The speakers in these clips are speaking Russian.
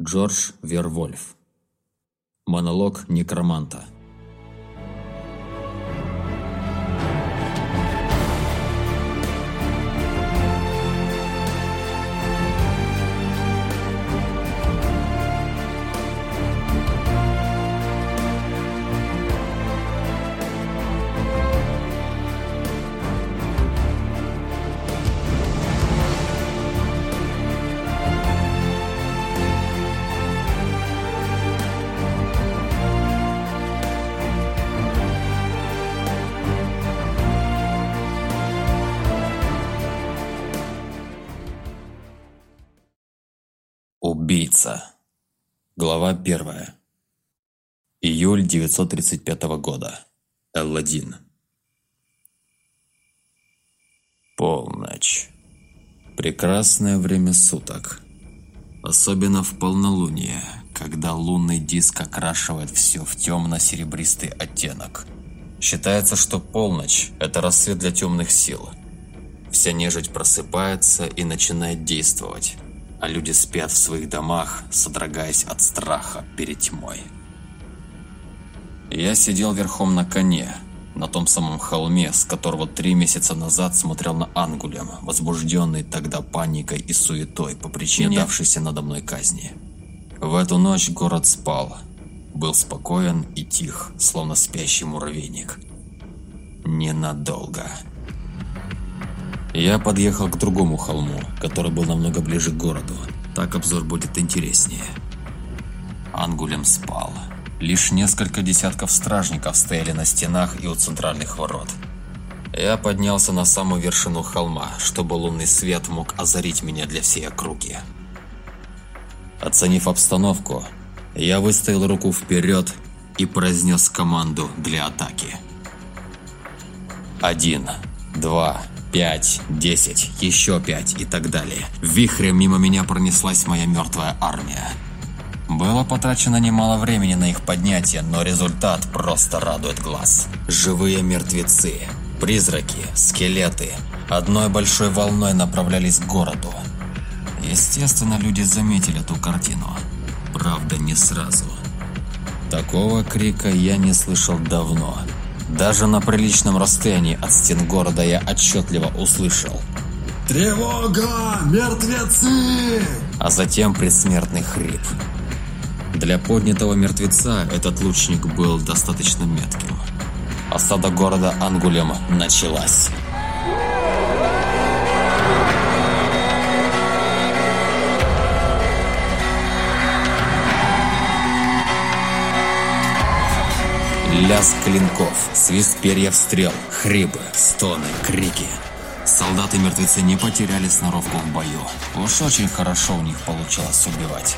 Джордж Вервольф. Монолог некроманта. Убийца. Глава первая. Июль 935 года. Элладин. Полночь. Прекрасное время суток. Особенно в полнолуние, когда лунный диск окрашивает все в темно-серебристый оттенок. Считается, что полночь – это рассвет для темных сил. Вся нежить просыпается и начинает действовать а люди спят в своих домах, содрогаясь от страха перед тьмой. Я сидел верхом на коне, на том самом холме, с которого три месяца назад смотрел на Ангулем, возбужденный тогда паникой и суетой по причине давшейся надо мной казни. В эту ночь город спал, был спокоен и тих, словно спящий муравейник. Ненадолго. Я подъехал к другому холму, который был намного ближе к городу. Так обзор будет интереснее. Ангулем спал. Лишь несколько десятков стражников стояли на стенах и у центральных ворот. Я поднялся на самую вершину холма, чтобы лунный свет мог озарить меня для всей округи. Оценив обстановку, я выставил руку вперед и произнес команду для атаки. Один, два, Пять, десять, еще пять и так далее. Вихрем мимо меня пронеслась моя мертвая армия. Было потрачено немало времени на их поднятие, но результат просто радует глаз. Живые мертвецы, призраки, скелеты одной большой волной направлялись к городу. Естественно, люди заметили эту картину. Правда, не сразу. Такого крика я не слышал давно. Даже на приличном расстоянии от стен города я отчетливо услышал. «Тревога! Мертвецы!» А затем предсмертный хрип. Для поднятого мертвеца этот лучник был достаточно метким. Осада города Ангулем началась. Лязг клинков, свист перьев стрел, хрипы, стоны, крики. Солдаты-мертвецы не потеряли сноровку в бою. Уж очень хорошо у них получилось убивать.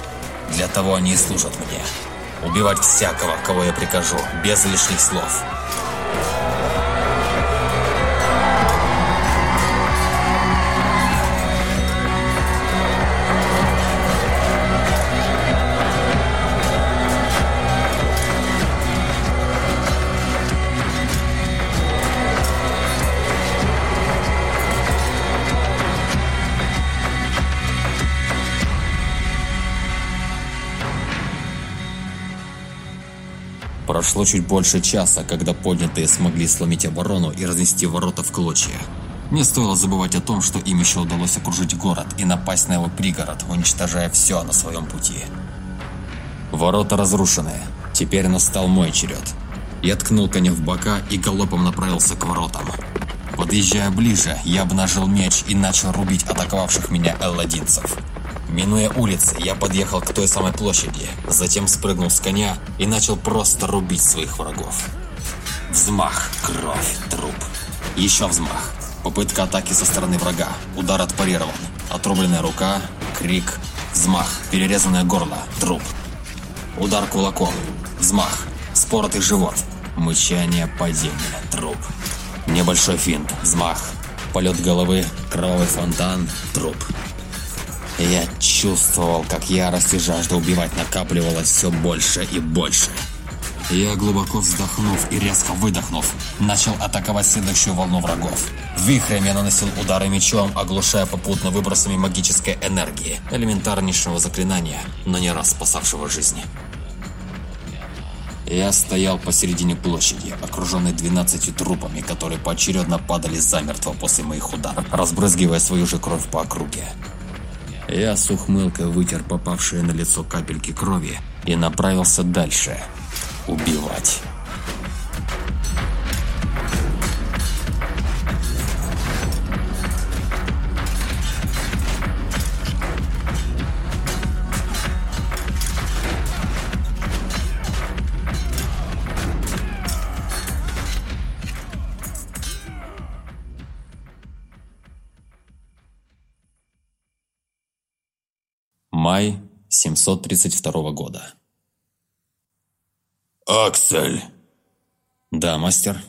Для того они и служат мне. Убивать всякого, кого я прикажу, без лишних слов. Прошло чуть больше часа, когда поднятые смогли сломить оборону и разнести ворота в клочья. Не стоило забывать о том, что им еще удалось окружить город и напасть на его пригород, уничтожая все на своем пути. Ворота разрушены. Теперь настал мой черед. Я ткнул коня в бока и галопом направился к воротам. Подъезжая ближе, я обнажил меч и начал рубить атаковавших меня элладинцев. Минуя улицы, я подъехал к той самой площади, затем спрыгнул с коня и начал просто рубить своих врагов. Взмах, кровь, труп. Еще взмах. Попытка атаки со стороны врага. Удар отпарирован. Отрубленная рука, крик, взмах, перерезанное горло, труп. Удар кулаком, взмах, споротый живот, мычание, падение, труп. Небольшой финт, взмах, полет головы, кровавый фонтан, труп. Я чувствовал, как ярость и жажда убивать накапливалась все больше и больше. Я, глубоко вздохнув и резко выдохнув, начал атаковать следующую волну врагов. Вихрем я наносил удары мечом, оглушая попутно выбросами магической энергии, элементарнейшего заклинания, но не раз спасавшего жизни. Я стоял посередине площади, окруженный 12 трупами, которые поочередно падали замертво после моих ударов, разбрызгивая свою же кровь по округе. Я с ухмылкой вытер попавшие на лицо капельки крови и направился дальше – убивать. Май 732 года. «Аксель!» «Да, мастер?»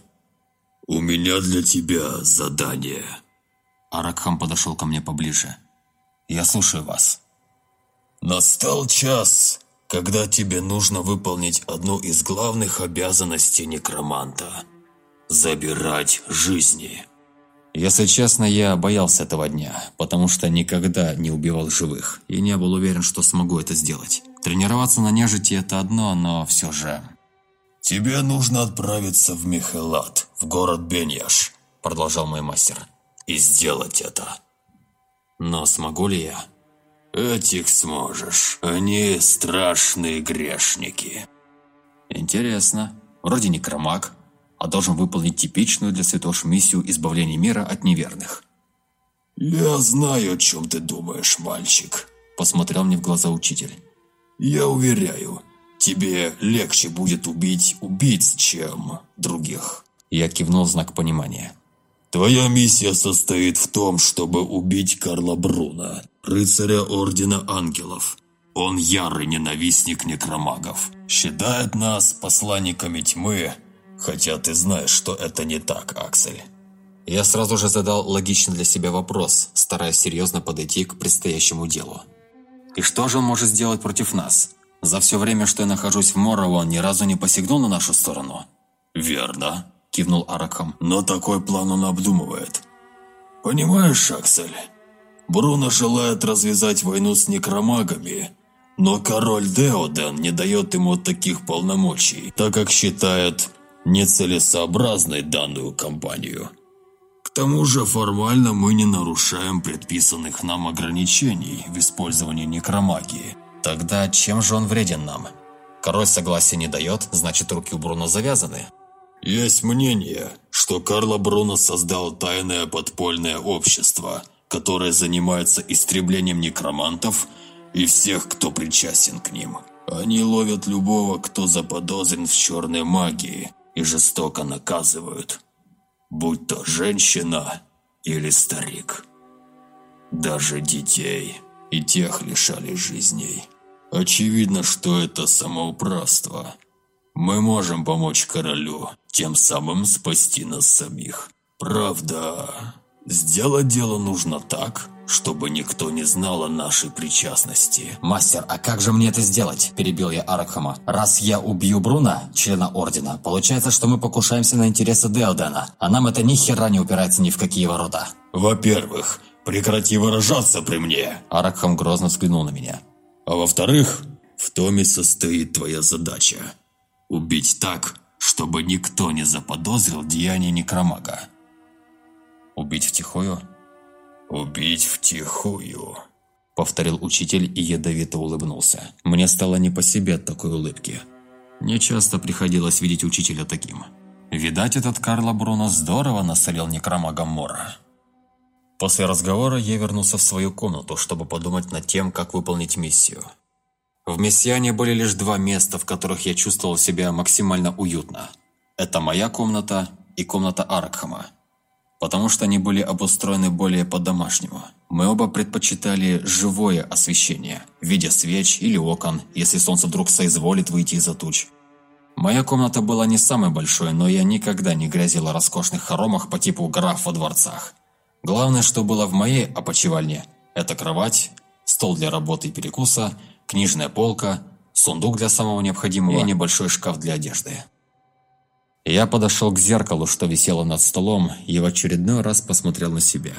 «У меня для тебя задание». Аракхам подошел ко мне поближе. «Я слушаю вас». «Настал час, когда тебе нужно выполнить одну из главных обязанностей некроманта – забирать жизни». Если честно, я боялся этого дня, потому что никогда не убивал живых и не был уверен, что смогу это сделать. Тренироваться на нежити – это одно, но все же... «Тебе нужно отправиться в Михелат, в город Беньяш», – продолжал мой мастер. «И сделать это». «Но смогу ли я?» «Этих сможешь. Они страшные грешники». «Интересно. Вроде не кромак, а должен выполнить типичную для святош миссию избавления мира от неверных». «Я знаю, о чем ты думаешь, мальчик», – посмотрел мне в глаза учитель. «Я уверяю, тебе легче будет убить убийц, чем других». Я кивнул в знак понимания. «Твоя миссия состоит в том, чтобы убить Карла Бруна, рыцаря Ордена Ангелов. Он ярый ненавистник некромагов. Считает нас посланниками тьмы, хотя ты знаешь, что это не так, Аксель». Я сразу же задал логичный для себя вопрос, стараясь серьезно подойти к предстоящему делу. «И что же он может сделать против нас?» За все время, что я нахожусь в Морово, он ни разу не посягнул на нашу сторону. «Верно», – кивнул Аракхам. «Но такой план он обдумывает. Понимаешь, Аксель, Бруно желает развязать войну с некромагами, но король Деоден не дает ему таких полномочий, так как считает нецелесообразной данную кампанию. К тому же формально мы не нарушаем предписанных нам ограничений в использовании некромагии. Тогда чем же он вреден нам? Король согласия не дает, значит руки у Бруно завязаны. Есть мнение, что Карло Бруно создал тайное подпольное общество, которое занимается истреблением некромантов и всех, кто причастен к ним. Они ловят любого, кто заподозрен в черной магии, и жестоко наказывают, будь то женщина или старик. Даже детей и тех лишали жизней. Очевидно, что это самоуправство. Мы можем помочь королю, тем самым спасти нас самих. Правда, сделать дело нужно так, чтобы никто не знал о нашей причастности. «Мастер, а как же мне это сделать?» – перебил я Аракхама. «Раз я убью Бруна, члена Ордена, получается, что мы покушаемся на интересы Деодена, а нам это ни хера не упирается ни в какие ворота». «Во-первых, прекрати выражаться при мне!» Аракхам грозно взглянул на меня. А во-вторых, в том и состоит твоя задача. Убить так, чтобы никто не заподозрил деяние некромага. Убить втихую? Убить втихую. Повторил учитель и ядовито улыбнулся. Мне стало не по себе от такой улыбки. Не часто приходилось видеть учителя таким. Видать, этот Карло Бруно здорово насолил некромагом Мора. После разговора я вернулся в свою комнату, чтобы подумать над тем, как выполнить миссию. В Мессиане были лишь два места, в которых я чувствовал себя максимально уютно. Это моя комната и комната Аркхама. Потому что они были обустроены более по-домашнему. Мы оба предпочитали живое освещение, в виде свеч или окон, если солнце вдруг соизволит выйти из-за туч. Моя комната была не самой большой, но я никогда не грязил о роскошных хоромах по типу граф во дворцах. Главное, что было в моей опочивальне – это кровать, стол для работы и перекуса, книжная полка, сундук для самого необходимого и небольшой шкаф для одежды. Я подошел к зеркалу, что висело над столом, и в очередной раз посмотрел на себя.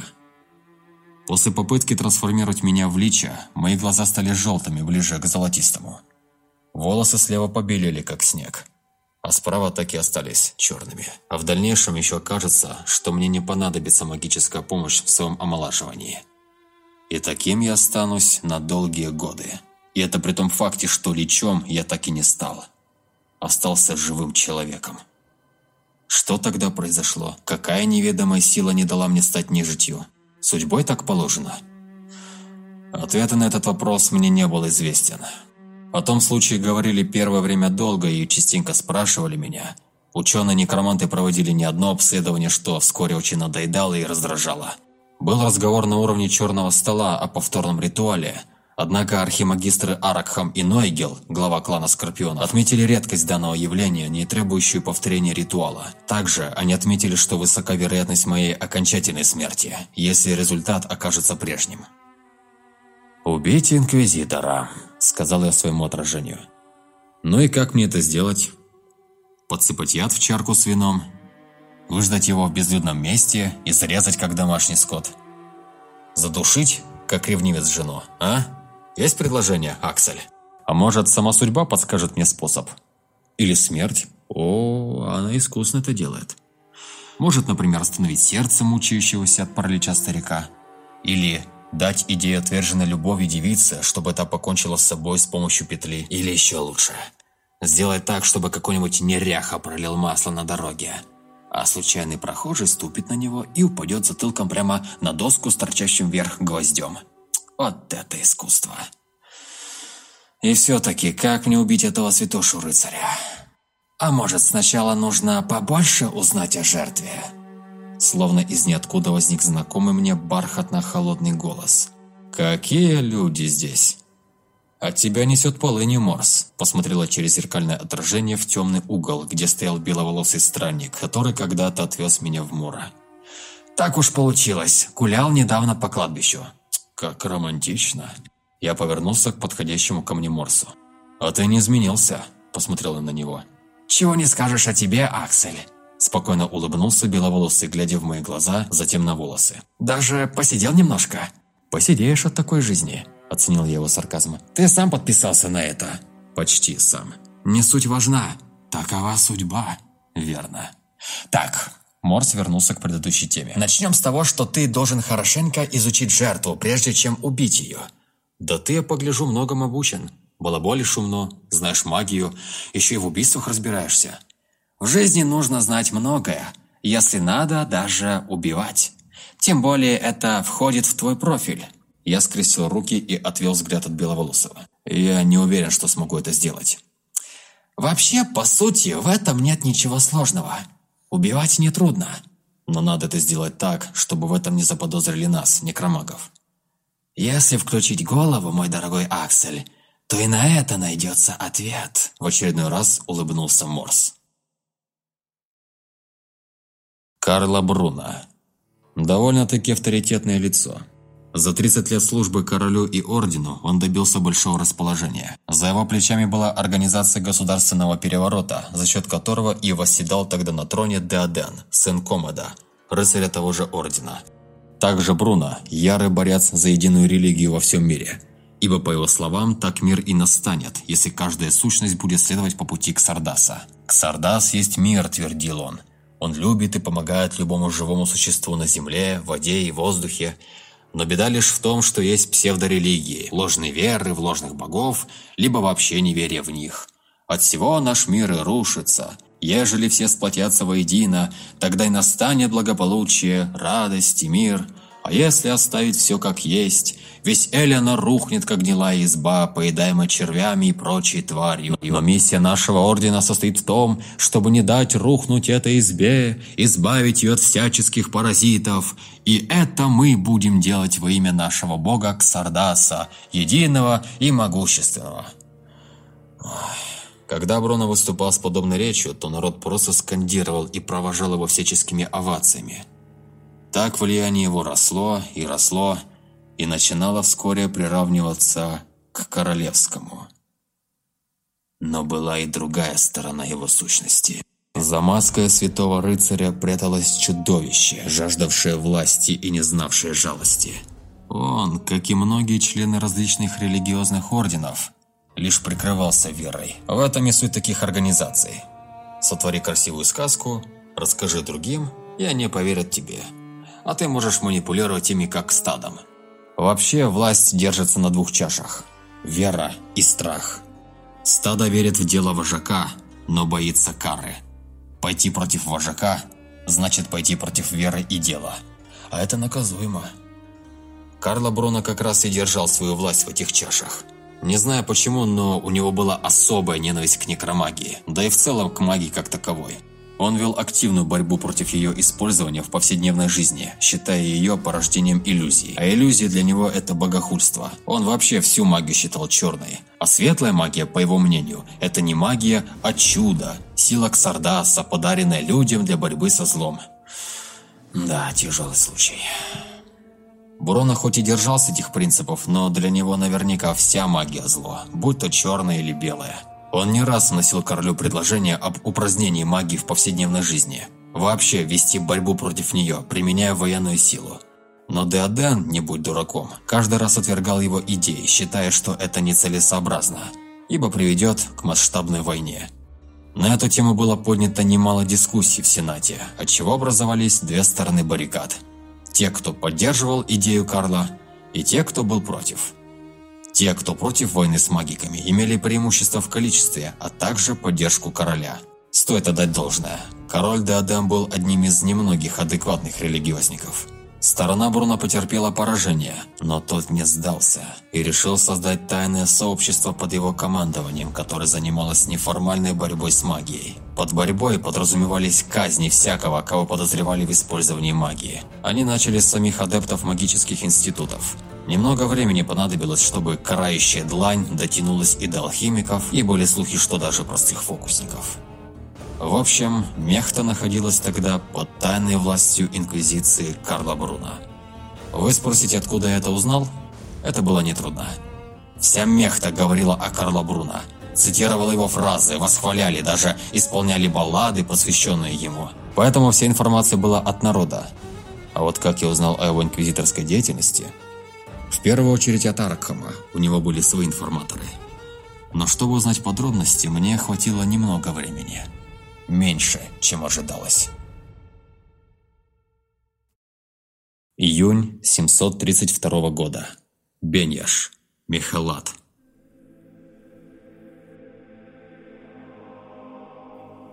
После попытки трансформировать меня в лича, мои глаза стали желтыми, ближе к золотистому. Волосы слева побелели, как снег, а справа так и остались черными. А в дальнейшем еще кажется, что мне не понадобится магическая помощь в своем омолаживании. И таким я останусь на долгие годы. И это при том факте, что личом я так и не стал. Остался живым человеком. Что тогда произошло? Какая неведомая сила не дала мне стать нежитью? Судьбой так положено? Ответа на этот вопрос мне не был известен. О том случае говорили первое время долго и частенько спрашивали меня. Ученые-некроманты проводили не одно обследование, что вскоре очень надоедало и раздражало. Был разговор на уровне черного стола о повторном ритуале. Однако архимагистры Аракхам и Нойгел, глава клана Скорпиона, отметили редкость данного явления, не требующую повторения ритуала. Также они отметили, что высока вероятность моей окончательной смерти, если результат окажется прежним. «Убейте Инквизитора», – сказал я своему отражению. «Ну и как мне это сделать?» «Подсыпать яд в чарку с вином? Выждать его в безлюдном месте и зарезать, как домашний скот? Задушить, как ревнивец жену, а? Есть предложение, Аксель? А может, сама судьба подскажет мне способ? Или смерть? О, она искусно это делает. Может, например, остановить сердце мучающегося от паралича старика? Или Дать идею отверженной любовью девице, чтобы та покончила с собой с помощью петли. Или еще лучше. Сделать так, чтобы какой-нибудь неряха пролил масло на дороге. А случайный прохожий ступит на него и упадет затылком прямо на доску с торчащим вверх гвоздем. Вот это искусство. И все-таки, как мне убить этого святошу рыцаря? А может, сначала нужно побольше узнать о жертве? Словно из ниоткуда возник знакомый мне бархатно-холодный голос. «Какие люди здесь?» «От тебя несет полынью, Морс», – посмотрела через зеркальное отражение в темный угол, где стоял беловолосый странник, который когда-то отвез меня в Мура. «Так уж получилось. Гулял недавно по кладбищу». «Как романтично». Я повернулся к подходящему ко мне Морсу. «А ты не изменился», – посмотрела на него. «Чего не скажешь о тебе, Аксель?» Спокойно улыбнулся беловолосый, глядя в мои глаза, затем на волосы. «Даже посидел немножко?» «Посидеешь от такой жизни», – оценил я его сарказм. «Ты сам подписался на это?» «Почти сам». «Не суть важна. Такова судьба». «Верно». «Так, Морс вернулся к предыдущей теме. «Начнем с того, что ты должен хорошенько изучить жертву, прежде чем убить ее». «Да ты, я погляжу, многом обучен. Балаболишь умно, знаешь магию, еще и в убийствах разбираешься. В жизни нужно знать многое, если надо даже убивать. Тем более это входит в твой профиль. Я скрестил руки и отвел взгляд от Беловолосого. Я не уверен, что смогу это сделать. Вообще, по сути, в этом нет ничего сложного. Убивать нетрудно. Но надо это сделать так, чтобы в этом не заподозрили нас, некромагов. Если включить голову, мой дорогой Аксель, то и на это найдется ответ. В очередной раз улыбнулся Морс. Карло Бруно. Довольно-таки авторитетное лицо. За 30 лет службы королю и ордену он добился большого расположения. За его плечами была организация государственного переворота, за счет которого и восседал тогда на троне Деоден, сын Комода, рыцаря того же ордена. Также Бруно – ярый борец за единую религию во всем мире. Ибо, по его словам, так мир и настанет, если каждая сущность будет следовать по пути Ксардаса. «Ксардас есть мир», – твердил он – он любит и помогает любому живому существу на земле, воде и воздухе. Но беда лишь в том, что есть псевдорелигии, ложные веры в ложных богов, либо вообще неверие в них. От всего наш мир и рушится. Ежели все сплотятся воедино, тогда и настанет благополучие, радость и мир – а если оставить все как есть, весь Элиана рухнет, как гнилая изба, поедаемая червями и прочей тварью. Но миссия нашего ордена состоит в том, чтобы не дать рухнуть этой избе, избавить ее от всяческих паразитов. И это мы будем делать во имя нашего бога Ксардаса, единого и могущественного. Когда Бруно выступал с подобной речью, то народ просто скандировал и провожал его всяческими овациями. Так влияние его росло и росло, и начинало вскоре приравниваться к королевскому. Но была и другая сторона его сущности. За маской святого рыцаря пряталось чудовище, жаждавшее власти и не знавшее жалости. Он, как и многие члены различных религиозных орденов, лишь прикрывался верой. В этом и суть таких организаций. Сотвори красивую сказку, расскажи другим, и они поверят тебе. А ты можешь манипулировать ими как стадом. Вообще, власть держится на двух чашах – вера и страх. Стадо верит в дело вожака, но боится кары. Пойти против вожака – значит пойти против веры и дела. А это наказуемо. Карло Бруно как раз и держал свою власть в этих чашах. Не знаю почему, но у него была особая ненависть к некромагии, да и в целом к магии как таковой. Он вел активную борьбу против ее использования в повседневной жизни, считая ее порождением иллюзий. А иллюзии для него – это богохульство. Он вообще всю магию считал черной. А светлая магия, по его мнению, это не магия, а чудо. Сила Ксардаса, подаренная людям для борьбы со злом. Да, тяжелый случай. Бурона хоть и держался этих принципов, но для него наверняка вся магия зло, будь то черная или белая. Он не раз вносил королю предложение об упразднении магии в повседневной жизни. Вообще вести борьбу против нее, применяя военную силу. Но Деоден, не будь дураком, каждый раз отвергал его идеи, считая, что это нецелесообразно, ибо приведет к масштабной войне. На эту тему было поднято немало дискуссий в Сенате, отчего образовались две стороны баррикад – те, кто поддерживал идею Карла, и те, кто был против. Те, кто против войны с магиками, имели преимущество в количестве, а также поддержку короля. Стоит отдать должное. Король Деодем был одним из немногих адекватных религиозников – Сторона Бруно потерпела поражение, но тот не сдался и решил создать тайное сообщество под его командованием, которое занималось неформальной борьбой с магией. Под борьбой подразумевались казни всякого, кого подозревали в использовании магии. Они начали с самих адептов магических институтов. Немного времени понадобилось, чтобы карающая длань дотянулась и до алхимиков, и были слухи, что даже простых фокусников. В общем, Мехта находилась тогда под тайной властью Инквизиции Карла Бруна. Вы спросите, откуда я это узнал? Это было нетрудно. Вся Мехта говорила о Карло Бруно, цитировала его фразы, восхваляли, даже исполняли баллады, посвященные ему. Поэтому вся информация была от народа. А вот как я узнал о его инквизиторской деятельности? В первую очередь от Аркхама, у него были свои информаторы. Но чтобы узнать подробности, мне хватило немного времени меньше, чем ожидалось. Июнь 732 года. Беньяш. Михалат.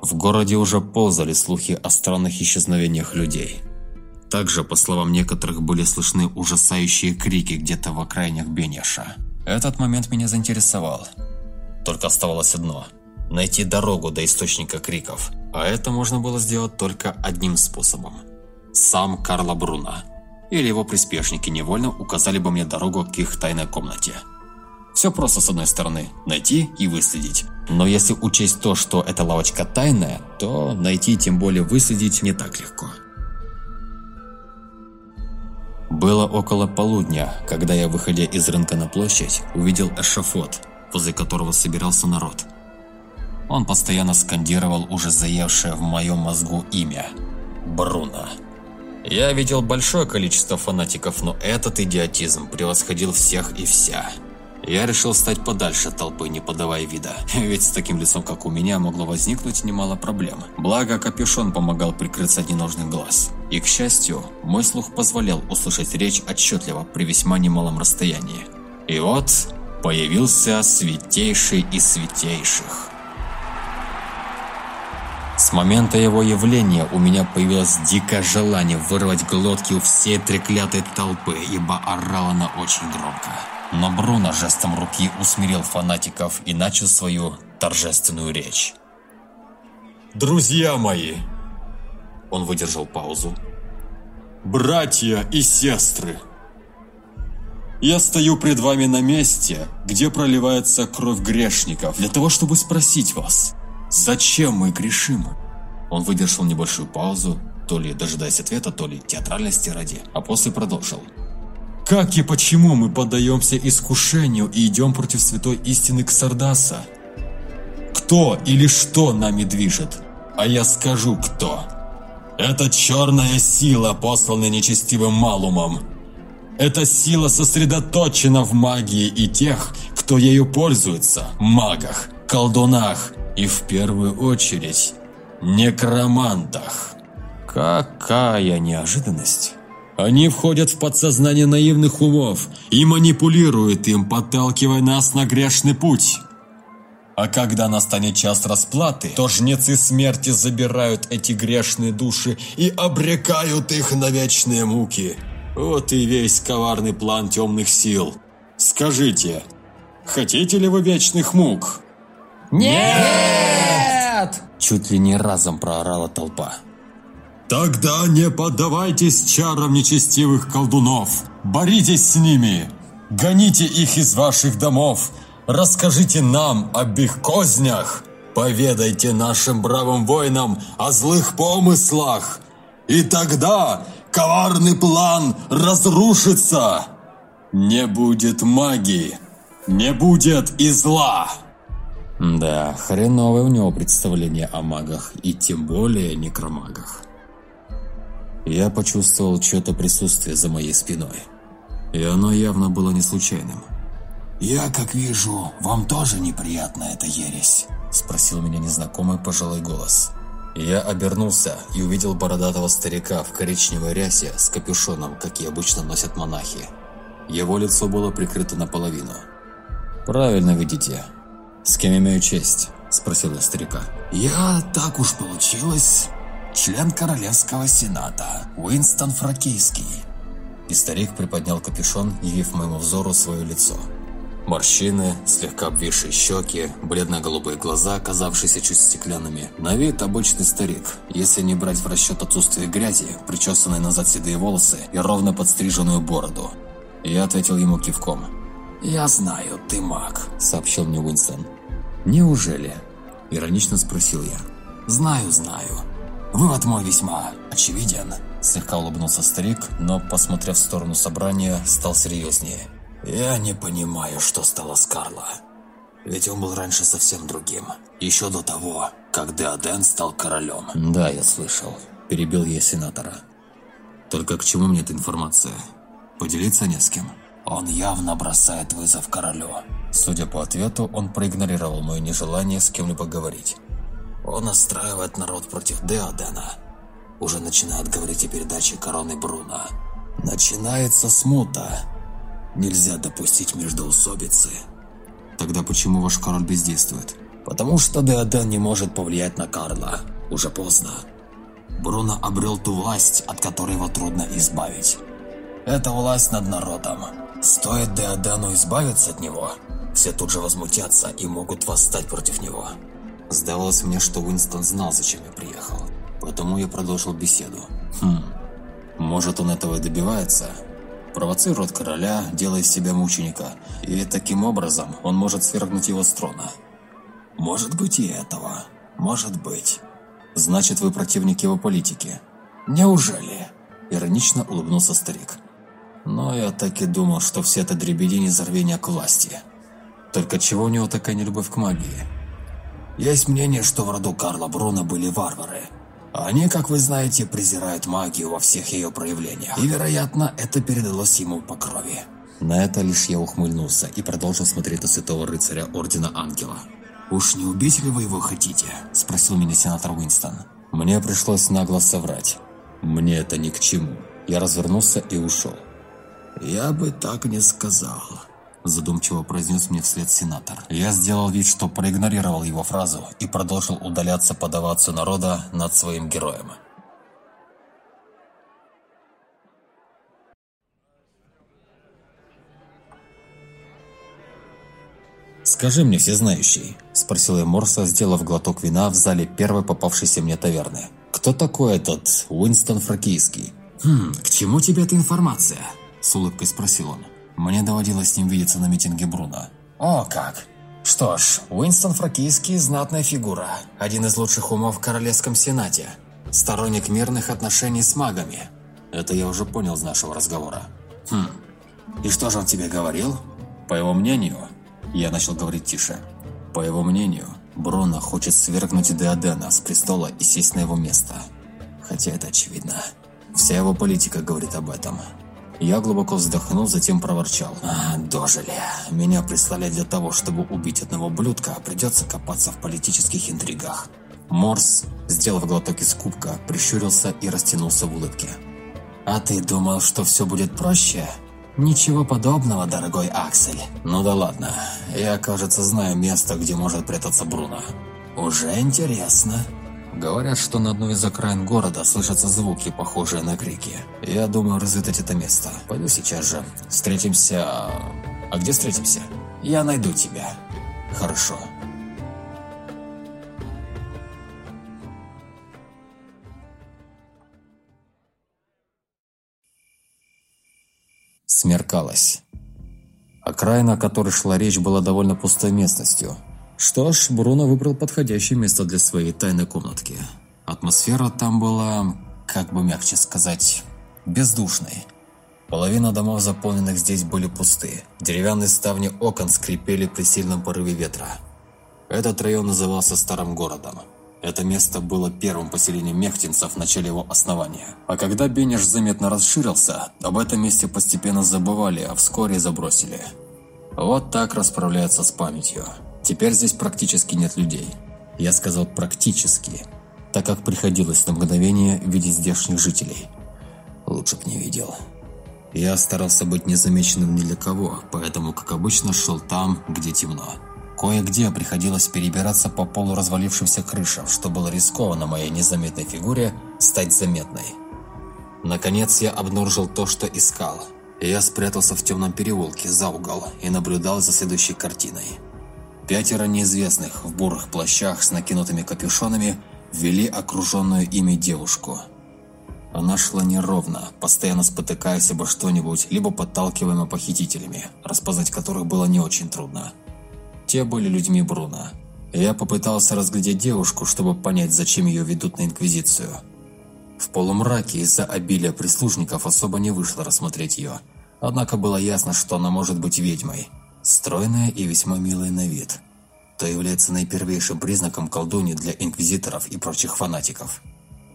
В городе уже ползали слухи о странных исчезновениях людей. Также, по словам некоторых, были слышны ужасающие крики где-то в окраинах Беньяша. Этот момент меня заинтересовал. Только оставалось одно – найти дорогу до источника криков, а это можно было сделать только одним способом. Сам Карло Бруно или его приспешники невольно указали бы мне дорогу к их тайной комнате. Все просто с одной стороны – найти и выследить. Но если учесть то, что эта лавочка тайная, то найти, тем более выследить, не так легко. Было около полудня, когда я, выходя из рынка на площадь, увидел эшафот, возле которого собирался народ – он постоянно скандировал уже заевшее в моем мозгу имя – Бруно. Я видел большое количество фанатиков, но этот идиотизм превосходил всех и вся. Я решил стать подальше толпы, не подавая вида, ведь с таким лицом, как у меня, могло возникнуть немало проблем. Благо, капюшон помогал прикрыться от глаз. И, к счастью, мой слух позволял услышать речь отчетливо при весьма немалом расстоянии. И вот появился святейший из святейших. С момента его явления у меня появилось дикое желание вырвать глотки у всей треклятой толпы, ибо орала она очень громко. Но Бруно жестом руки усмирил фанатиков и начал свою торжественную речь. «Друзья мои!» Он выдержал паузу. «Братья и сестры!» Я стою пред вами на месте, где проливается кровь грешников, для того, чтобы спросить вас, Зачем мы грешим? Он выдержал небольшую паузу, то ли дожидаясь ответа, то ли театральности ради, а после продолжил. Как и почему мы поддаемся искушению и идем против святой истины Ксардаса? Кто или что нами движет? А я скажу, кто. Это черная сила, посланная нечестивым Малумом. Эта сила сосредоточена в магии и тех, кто ею пользуется, магах, колдунах и в первую очередь некромантах. Какая неожиданность! Они входят в подсознание наивных умов и манипулируют им, подталкивая нас на грешный путь. А когда настанет час расплаты, то жнецы смерти забирают эти грешные души и обрекают их на вечные муки. Вот и весь коварный план темных сил. Скажите, хотите ли вы вечных мук? Нет! Чуть ли не разом проорала толпа. Тогда не поддавайтесь чарам нечестивых колдунов. Боритесь с ними. Гоните их из ваших домов. Расскажите нам об их кознях. Поведайте нашим бравым воинам о злых помыслах. И тогда коварный план разрушится. Не будет магии. Не будет и зла. Да, хреновое у него представление о магах, и тем более некромагах. Я почувствовал чье-то присутствие за моей спиной. И оно явно было не случайным. «Я, как вижу, вам тоже неприятна эта ересь?» Спросил меня незнакомый пожилой голос. Я обернулся и увидел бородатого старика в коричневой рясе с капюшоном, как и обычно носят монахи. Его лицо было прикрыто наполовину. «Правильно видите. С кем имею честь?» – спросил я старика. «Я, так уж получилось, член Королевского Сената, Уинстон Фракийский». И старик приподнял капюшон, явив моему взору свое лицо. Морщины, слегка обвисшие щеки, бледно-голубые глаза, оказавшиеся чуть стеклянными. На вид обычный старик, если не брать в расчет отсутствие грязи, причесанные назад седые волосы и ровно подстриженную бороду. Я ответил ему кивком. «Я знаю, ты маг», — сообщил мне Уинстон. «Неужели?» – иронично спросил я. «Знаю, знаю. Вывод мой весьма очевиден», – слегка улыбнулся старик, но, посмотрев в сторону собрания, стал серьезнее. «Я не понимаю, что стало с Карло. Ведь он был раньше совсем другим. Еще до того, как Деоден стал королем». «Да, я слышал», – перебил я сенатора. «Только к чему мне эта информация? Поделиться не с кем?» «Он явно бросает вызов королю». Судя по ответу, он проигнорировал мое нежелание с кем-либо говорить. «Он настраивает народ против Деодена. Уже начинает говорить о передаче короны Бруна. Начинается смута. Нельзя допустить междоусобицы. Тогда почему ваш король бездействует? Потому что Деоден не может повлиять на Карла. Уже поздно. Бруно обрел ту власть, от которой его трудно избавить. Это власть над народом. Стоит Деодену избавиться от него, все тут же возмутятся и могут восстать против него. Сдавалось мне, что Уинстон знал, зачем я приехал. Потому я продолжил беседу. Хм, может он этого и добивается? Провоцирует короля, делая из себя мученика, и таким образом он может свергнуть его с трона. Может быть и этого. Может быть. Значит, вы противник его политики. Неужели? Иронично улыбнулся старик. Но я так и думал, что все это дребедень из рвения к власти. Только чего у него такая нелюбовь к магии? Есть мнение, что в роду Карла Бруна были варвары. Они, как вы знаете, презирают магию во всех ее проявлениях. И, вероятно, это передалось ему по крови. На это лишь я ухмыльнулся и продолжил смотреть на святого рыцаря Ордена Ангела. «Уж не убить ли вы его хотите?» – спросил меня сенатор Уинстон. Мне пришлось нагло соврать. Мне это ни к чему. Я развернулся и ушел. «Я бы так не сказал», задумчиво произнес мне вслед сенатор. Я сделал вид, что проигнорировал его фразу и продолжил удаляться под народа над своим героем. «Скажи мне, всезнающий», – спросил я Морса, сделав глоток вина в зале первой попавшейся мне таверны. «Кто такой этот Уинстон Фракийский?» «Хм, к чему тебе эта информация?» – с улыбкой спросил он. Мне доводилось с ним видеться на митинге Бруна. О, как! Что ж, Уинстон Фракийский – знатная фигура, один из лучших умов в Королевском Сенате, сторонник мирных отношений с магами. Это я уже понял из нашего разговора. Хм, и что же он тебе говорил? По его мнению, я начал говорить тише. По его мнению, Бруно хочет свергнуть Деодена с престола и сесть на его место. Хотя это очевидно. Вся его политика говорит об этом. Я глубоко вздохнул, затем проворчал. «А, дожили. Меня прислали для того, чтобы убить одного блюдка, а придется копаться в политических интригах». Морс, сделав глоток из кубка, прищурился и растянулся в улыбке. «А ты думал, что все будет проще?» «Ничего подобного, дорогой Аксель. Ну да ладно. Я, кажется, знаю место, где может прятаться Бруно. Уже интересно». Говорят, что на одной из окраин города слышатся звуки, похожие на крики. Я думаю разведать это место. Пойду сейчас же. Встретимся... А где встретимся? Я найду тебя. Хорошо. Смеркалось. Окраина, о которой шла речь, была довольно пустой местностью. Что ж, Бруно выбрал подходящее место для своей тайной комнатки. Атмосфера там была, как бы мягче сказать, бездушной. Половина домов, заполненных здесь, были пусты. Деревянные ставни окон скрипели при сильном порыве ветра. Этот район назывался Старым городом. Это место было первым поселением мехтинцев в начале его основания. А когда Бенеш заметно расширился, об этом месте постепенно забывали, а вскоре забросили. Вот так расправляются с памятью. Теперь здесь практически нет людей. Я сказал «практически», так как приходилось на мгновение видеть здешних жителей. Лучше б не видел. Я старался быть незамеченным ни для кого, поэтому, как обычно, шел там, где темно. Кое-где приходилось перебираться по полу развалившимся крышам, что было рискованно моей незаметной фигуре стать заметной. Наконец я обнаружил то, что искал. Я спрятался в темном переулке за угол и наблюдал за следующей картиной. Пятеро неизвестных в бурых плащах с накинутыми капюшонами вели окруженную ими девушку. Она шла неровно, постоянно спотыкаясь обо что-нибудь, либо подталкиваемая похитителями, распознать которых было не очень трудно. Те были людьми Бруно. Я попытался разглядеть девушку, чтобы понять, зачем ее ведут на Инквизицию. В полумраке из-за обилия прислужников особо не вышло рассмотреть ее. Однако было ясно, что она может быть ведьмой. Стройная и весьма милая на вид. То является наипервейшим признаком колдуньи для инквизиторов и прочих фанатиков.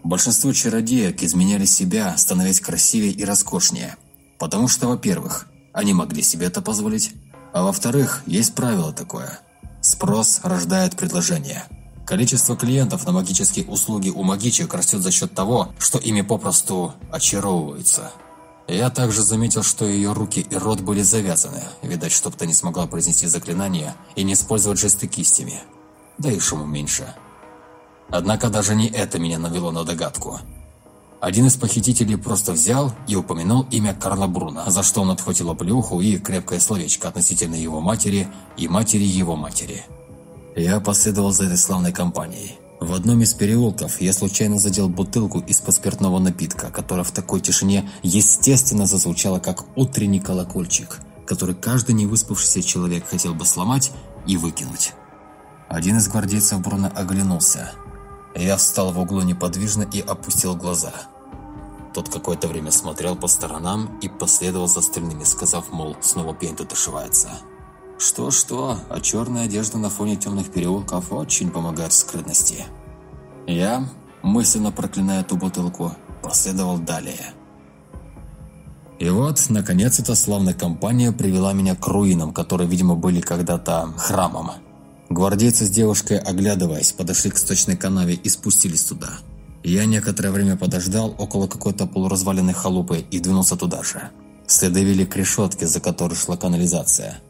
Большинство чародеек изменяли себя, становясь красивее и роскошнее. Потому что, во-первых, они могли себе это позволить, а во-вторых, есть правило такое. Спрос рождает предложение. Количество клиентов на магические услуги у магичек растет за счет того, что ими попросту очаровываются. Я также заметил, что ее руки и рот были завязаны. Видать, чтоб-то не смогла произнести заклинание и не использовать жесты кистями. Да и шуму меньше. Однако даже не это меня навело на догадку. Один из похитителей просто взял и упомянул имя Карла Бруна, за что он отхватил плюху и крепкое словечко относительно его матери и матери его матери. Я последовал за этой славной компанией. В одном из переулков я случайно задел бутылку из-под спиртного напитка, которая в такой тишине естественно зазвучала как утренний колокольчик, который каждый невыспавшийся человек хотел бы сломать и выкинуть. Один из гвардейцев Бруно оглянулся. Я встал в углу неподвижно и опустил глаза. Тот какое-то время смотрел по сторонам и последовал за остальными, сказав, мол, снова пень тут ошивается. Что-что, а черная одежда на фоне темных переулков очень помогает в скрытности. Я, мысленно проклиная эту бутылку, последовал далее. И вот, наконец, эта славная компания привела меня к руинам, которые, видимо, были когда-то храмом. Гвардейцы с девушкой, оглядываясь, подошли к сточной канаве и спустились туда. Я некоторое время подождал около какой-то полуразваленной халупы и двинулся туда же. Следы вели к решетке, за которой шла канализация –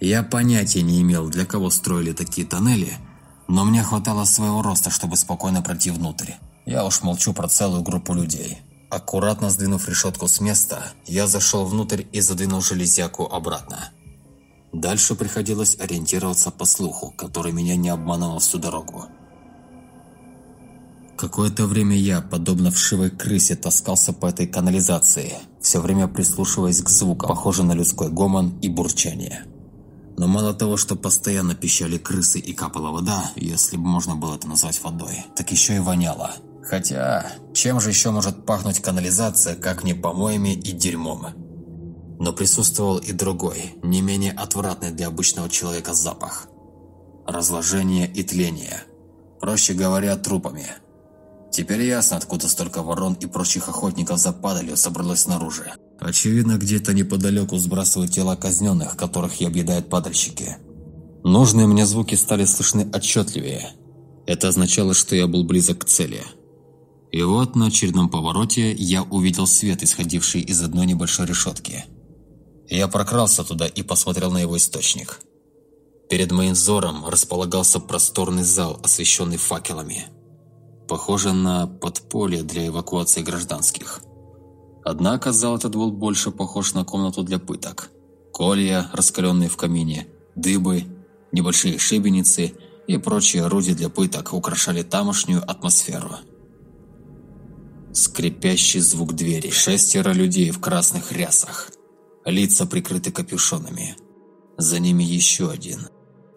я понятия не имел, для кого строили такие тоннели, но мне хватало своего роста, чтобы спокойно пройти внутрь. Я уж молчу про целую группу людей. Аккуратно сдвинув решетку с места, я зашел внутрь и задвинул железяку обратно. Дальше приходилось ориентироваться по слуху, который меня не обманывал всю дорогу. Какое-то время я, подобно вшивой крысе, таскался по этой канализации, все время прислушиваясь к звукам, похожим на людской гомон и бурчание. Но мало того, что постоянно пищали крысы и капала вода, если бы можно было это назвать водой, так еще и воняло. Хотя, чем же еще может пахнуть канализация, как не помоями и дерьмом? Но присутствовал и другой, не менее отвратный для обычного человека запах. разложение и тление. Проще говоря, трупами. Теперь ясно, откуда столько ворон и прочих охотников за падалью собралось снаружи. Очевидно, где-то неподалеку сбрасывают тела казненных, которых и объедают падальщики. Нужные мне звуки стали слышны отчетливее. Это означало, что я был близок к цели. И вот на очередном повороте я увидел свет, исходивший из одной небольшой решетки. Я прокрался туда и посмотрел на его источник. Перед моим взором располагался просторный зал, освещенный факелами. Похоже на подполье для эвакуации гражданских. Однако зал этот был больше похож на комнату для пыток. Колья, раскаленные в камине, дыбы, небольшие шибеницы и прочие орудия для пыток украшали тамошнюю атмосферу. Скрипящий звук двери, шестеро людей в красных рясах, лица прикрыты капюшонами. За ними еще один,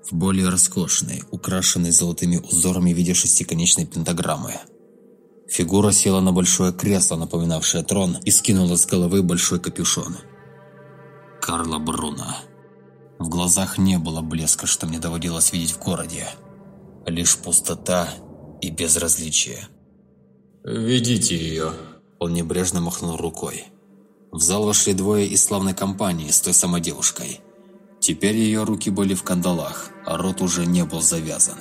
в более роскошной, украшенной золотыми узорами в виде шестиконечной пентаграммы. Фигура села на большое кресло, напоминавшее трон, и скинула с головы большой капюшон. Карла Бруно. В глазах не было блеска, что мне доводилось видеть в городе. Лишь пустота и безразличие. «Ведите ее!» Он небрежно махнул рукой. В зал вошли двое из славной компании с той самой девушкой. Теперь ее руки были в кандалах, а рот уже не был завязан.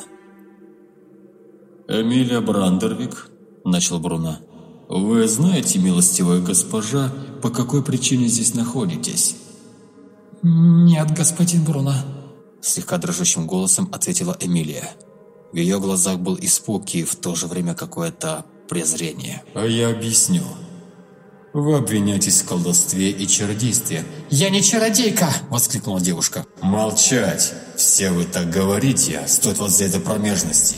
«Эмилия Брандервик», – начал Бруно. «Вы знаете, милостивая госпожа, по какой причине здесь находитесь?» «Нет, господин Бруно», – слегка дрожащим голосом ответила Эмилия. В ее глазах был испуг и в то же время какое-то презрение. «А я объясню. Вы обвиняетесь в колдовстве и чародействе». «Я не чародейка!» – воскликнула девушка. «Молчать! Все вы так говорите, стоит вас за промежности.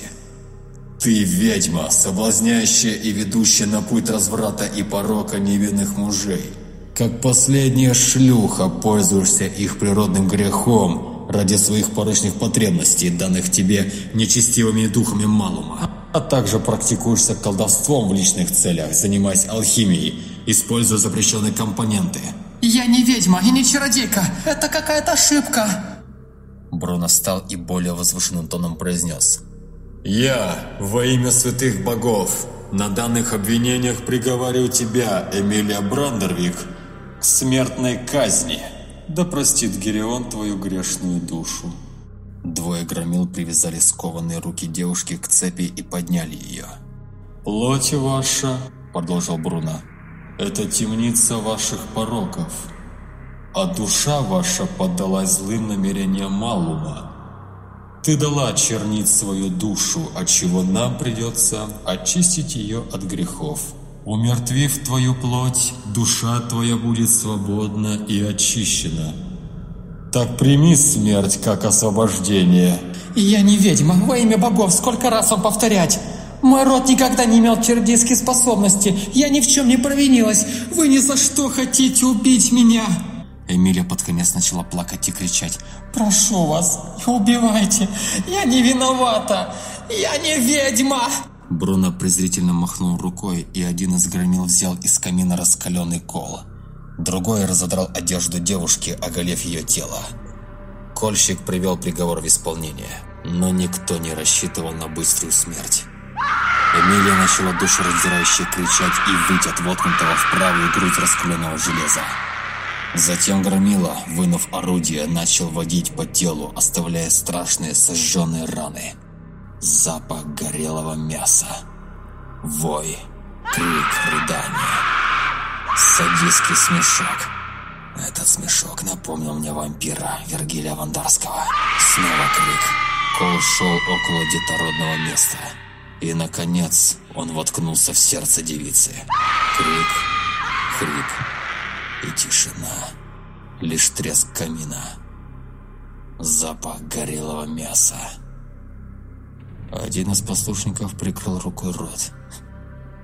Ты ведьма, соблазняющая и ведущая на путь разврата и порока невинных мужей. Как последняя шлюха пользуешься их природным грехом ради своих порочных потребностей, данных тебе нечестивыми духами Малума. А также практикуешься колдовством в личных целях, занимаясь алхимией, используя запрещенные компоненты. «Я не ведьма и не чародейка, это какая-то ошибка!» Бруно встал и более возвышенным тоном произнес. «Я, во имя святых богов, на данных обвинениях приговариваю тебя, Эмилия Брандервик, к смертной казни. Да простит Герион твою грешную душу». Двое громил привязали скованные руки девушки к цепи и подняли ее. «Плоть ваша, — продолжил Бруно, — это темница ваших пороков, а душа ваша поддалась злым намерениям Малума. Ты дала чернить свою душу, от чего нам придется очистить ее от грехов. Умертвив твою плоть, душа твоя будет свободна и очищена. Так прими смерть как освобождение. «Я не ведьма, во имя богов, сколько раз вам повторять!» Мой род никогда не имел чародейские способности. Я ни в чем не провинилась. Вы ни за что хотите убить меня. Эмилия под конец начала плакать и кричать. Прошу вас, не убивайте. Я не виновата. Я не ведьма. Бруно презрительно махнул рукой, и один из громил взял из камина раскаленный кол. Другой разодрал одежду девушки, оголев ее тело. Кольщик привел приговор в исполнение, но никто не рассчитывал на быструю смерть. Эмилия начала душераздирающе кричать и выть от воткнутого в правую грудь раскаленного железа. Затем Громила, вынув орудие, начал водить по телу, оставляя страшные сожженные раны. Запах горелого мяса. Вой, крик, рыдание. Садистский смешок. Этот смешок напомнил мне вампира Вергилия Вандарского. Снова крик. Кол шел около детородного места. И, наконец, он воткнулся в сердце девицы. Крик, хрип и тишина. Лишь треск камина. Запах горелого мяса. Один из послушников прикрыл рукой рот.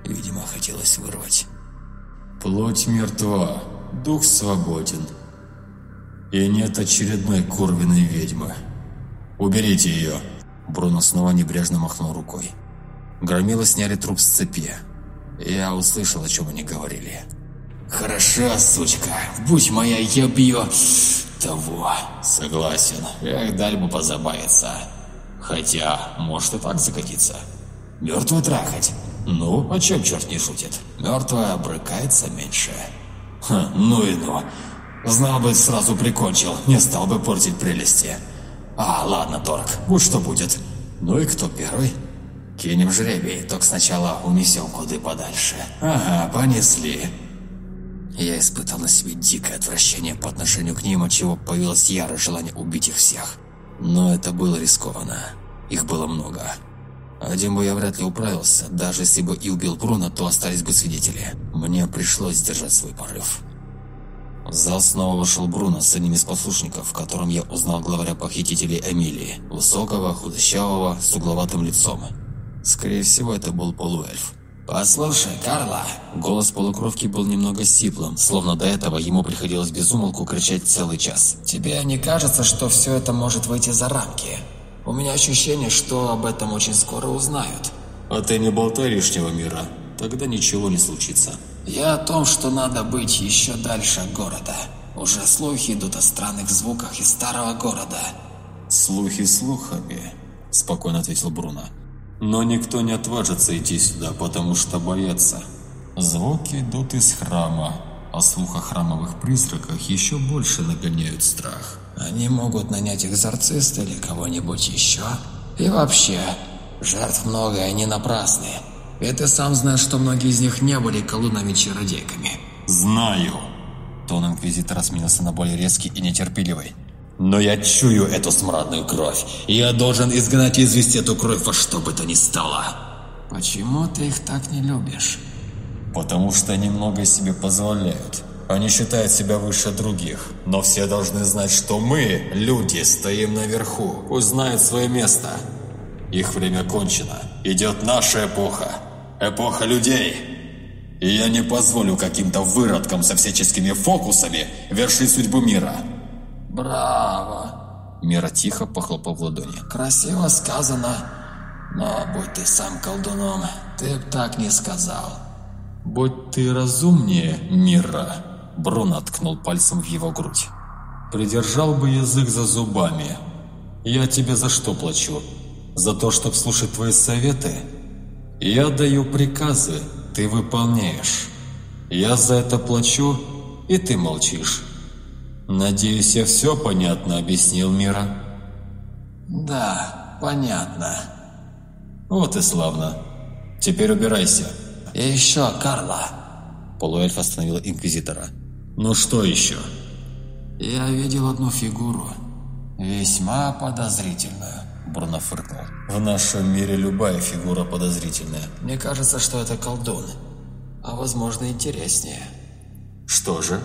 Видимо, хотелось вырвать. Плоть мертва, дух свободен. И нет очередной курвиной ведьмы. Уберите ее. Бруно снова небрежно махнул рукой. Громилы сняли труп с цепи. Я услышал, о чем они говорили. «Хороша, сучка. Будь моя, я бью...» «Того. Согласен. Эх, дали бы позабавиться. Хотя, может и так закатиться. Мертвую трахать. Ну, о чем черт не шутит? Мертвая брыкается меньше. Ха, ну и ну. Знал бы, сразу прикончил, не стал бы портить прелести. А, ладно, Торг, будь что будет. Ну и кто первый? Кинем жребий, только сначала унесем куды подальше. Ага, понесли. Я испытал на себе дикое отвращение по отношению к ним, от чего появилось ярое желание убить их всех. Но это было рискованно. Их было много. Один бы я вряд ли управился, даже если бы и убил Бруно, то остались бы свидетели. Мне пришлось сдержать свой порыв. В зал снова вошел Бруно с одним из послушников, в котором я узнал главаря похитителей Эмилии. Высокого, худощавого, с угловатым лицом. Скорее всего, это был полуэльф. «Послушай, Карла!» Голос полукровки был немного сиплым, словно до этого ему приходилось безумолку кричать целый час. «Тебе не кажется, что все это может выйти за рамки? У меня ощущение, что об этом очень скоро узнают». А ты не болтай лишнего мира, тогда ничего не случится. Я о том, что надо быть еще дальше города. Уже слухи идут о странных звуках из старого города. Слухи слухами, спокойно ответил Бруно. Но никто не отважится идти сюда, потому что боятся. Звуки идут из храма, а слух о храмовых призраках еще больше нагоняют страх. Они могут нанять экзорциста или кого-нибудь еще. И вообще, жертв много, и они напрасны. И ты сам знаешь, что многие из них не были колунами-чародейками. Знаю. Тон Инквизитора сменился на более резкий и нетерпеливый. Но я чую эту смрадную кровь, и я должен изгнать и извести эту кровь во что бы то ни стало. Почему ты их так не любишь? Потому что они многое себе позволяют. Они считают себя выше других. Но все должны знать, что мы, люди, стоим наверху. Пусть знают свое место. Их время кончено. Идет наша эпоха. Эпоха людей. И я не позволю каким-то выродкам со всяческими фокусами вершить судьбу мира. Браво! Мира тихо похлопал в ладони. Красиво сказано. Но будь ты сам колдуном, ты б так не сказал. Будь ты разумнее, Мира. Бруно ткнул пальцем в его грудь. Придержал бы язык за зубами. Я тебе за что плачу? За то, чтобы слушать твои советы? Я даю приказы, ты выполняешь. Я за это плачу, и ты молчишь. Надеюсь, я все понятно объяснил, Мира? Да, понятно. Вот и славно. Теперь убирайся. И еще, Карла. Полуэльф остановил Инквизитора. Ну что еще? Я видел одну фигуру. Весьма подозрительную. Бруно фыркнул. В нашем мире любая фигура подозрительная. Мне кажется, что это колдун. А возможно интереснее. Что же?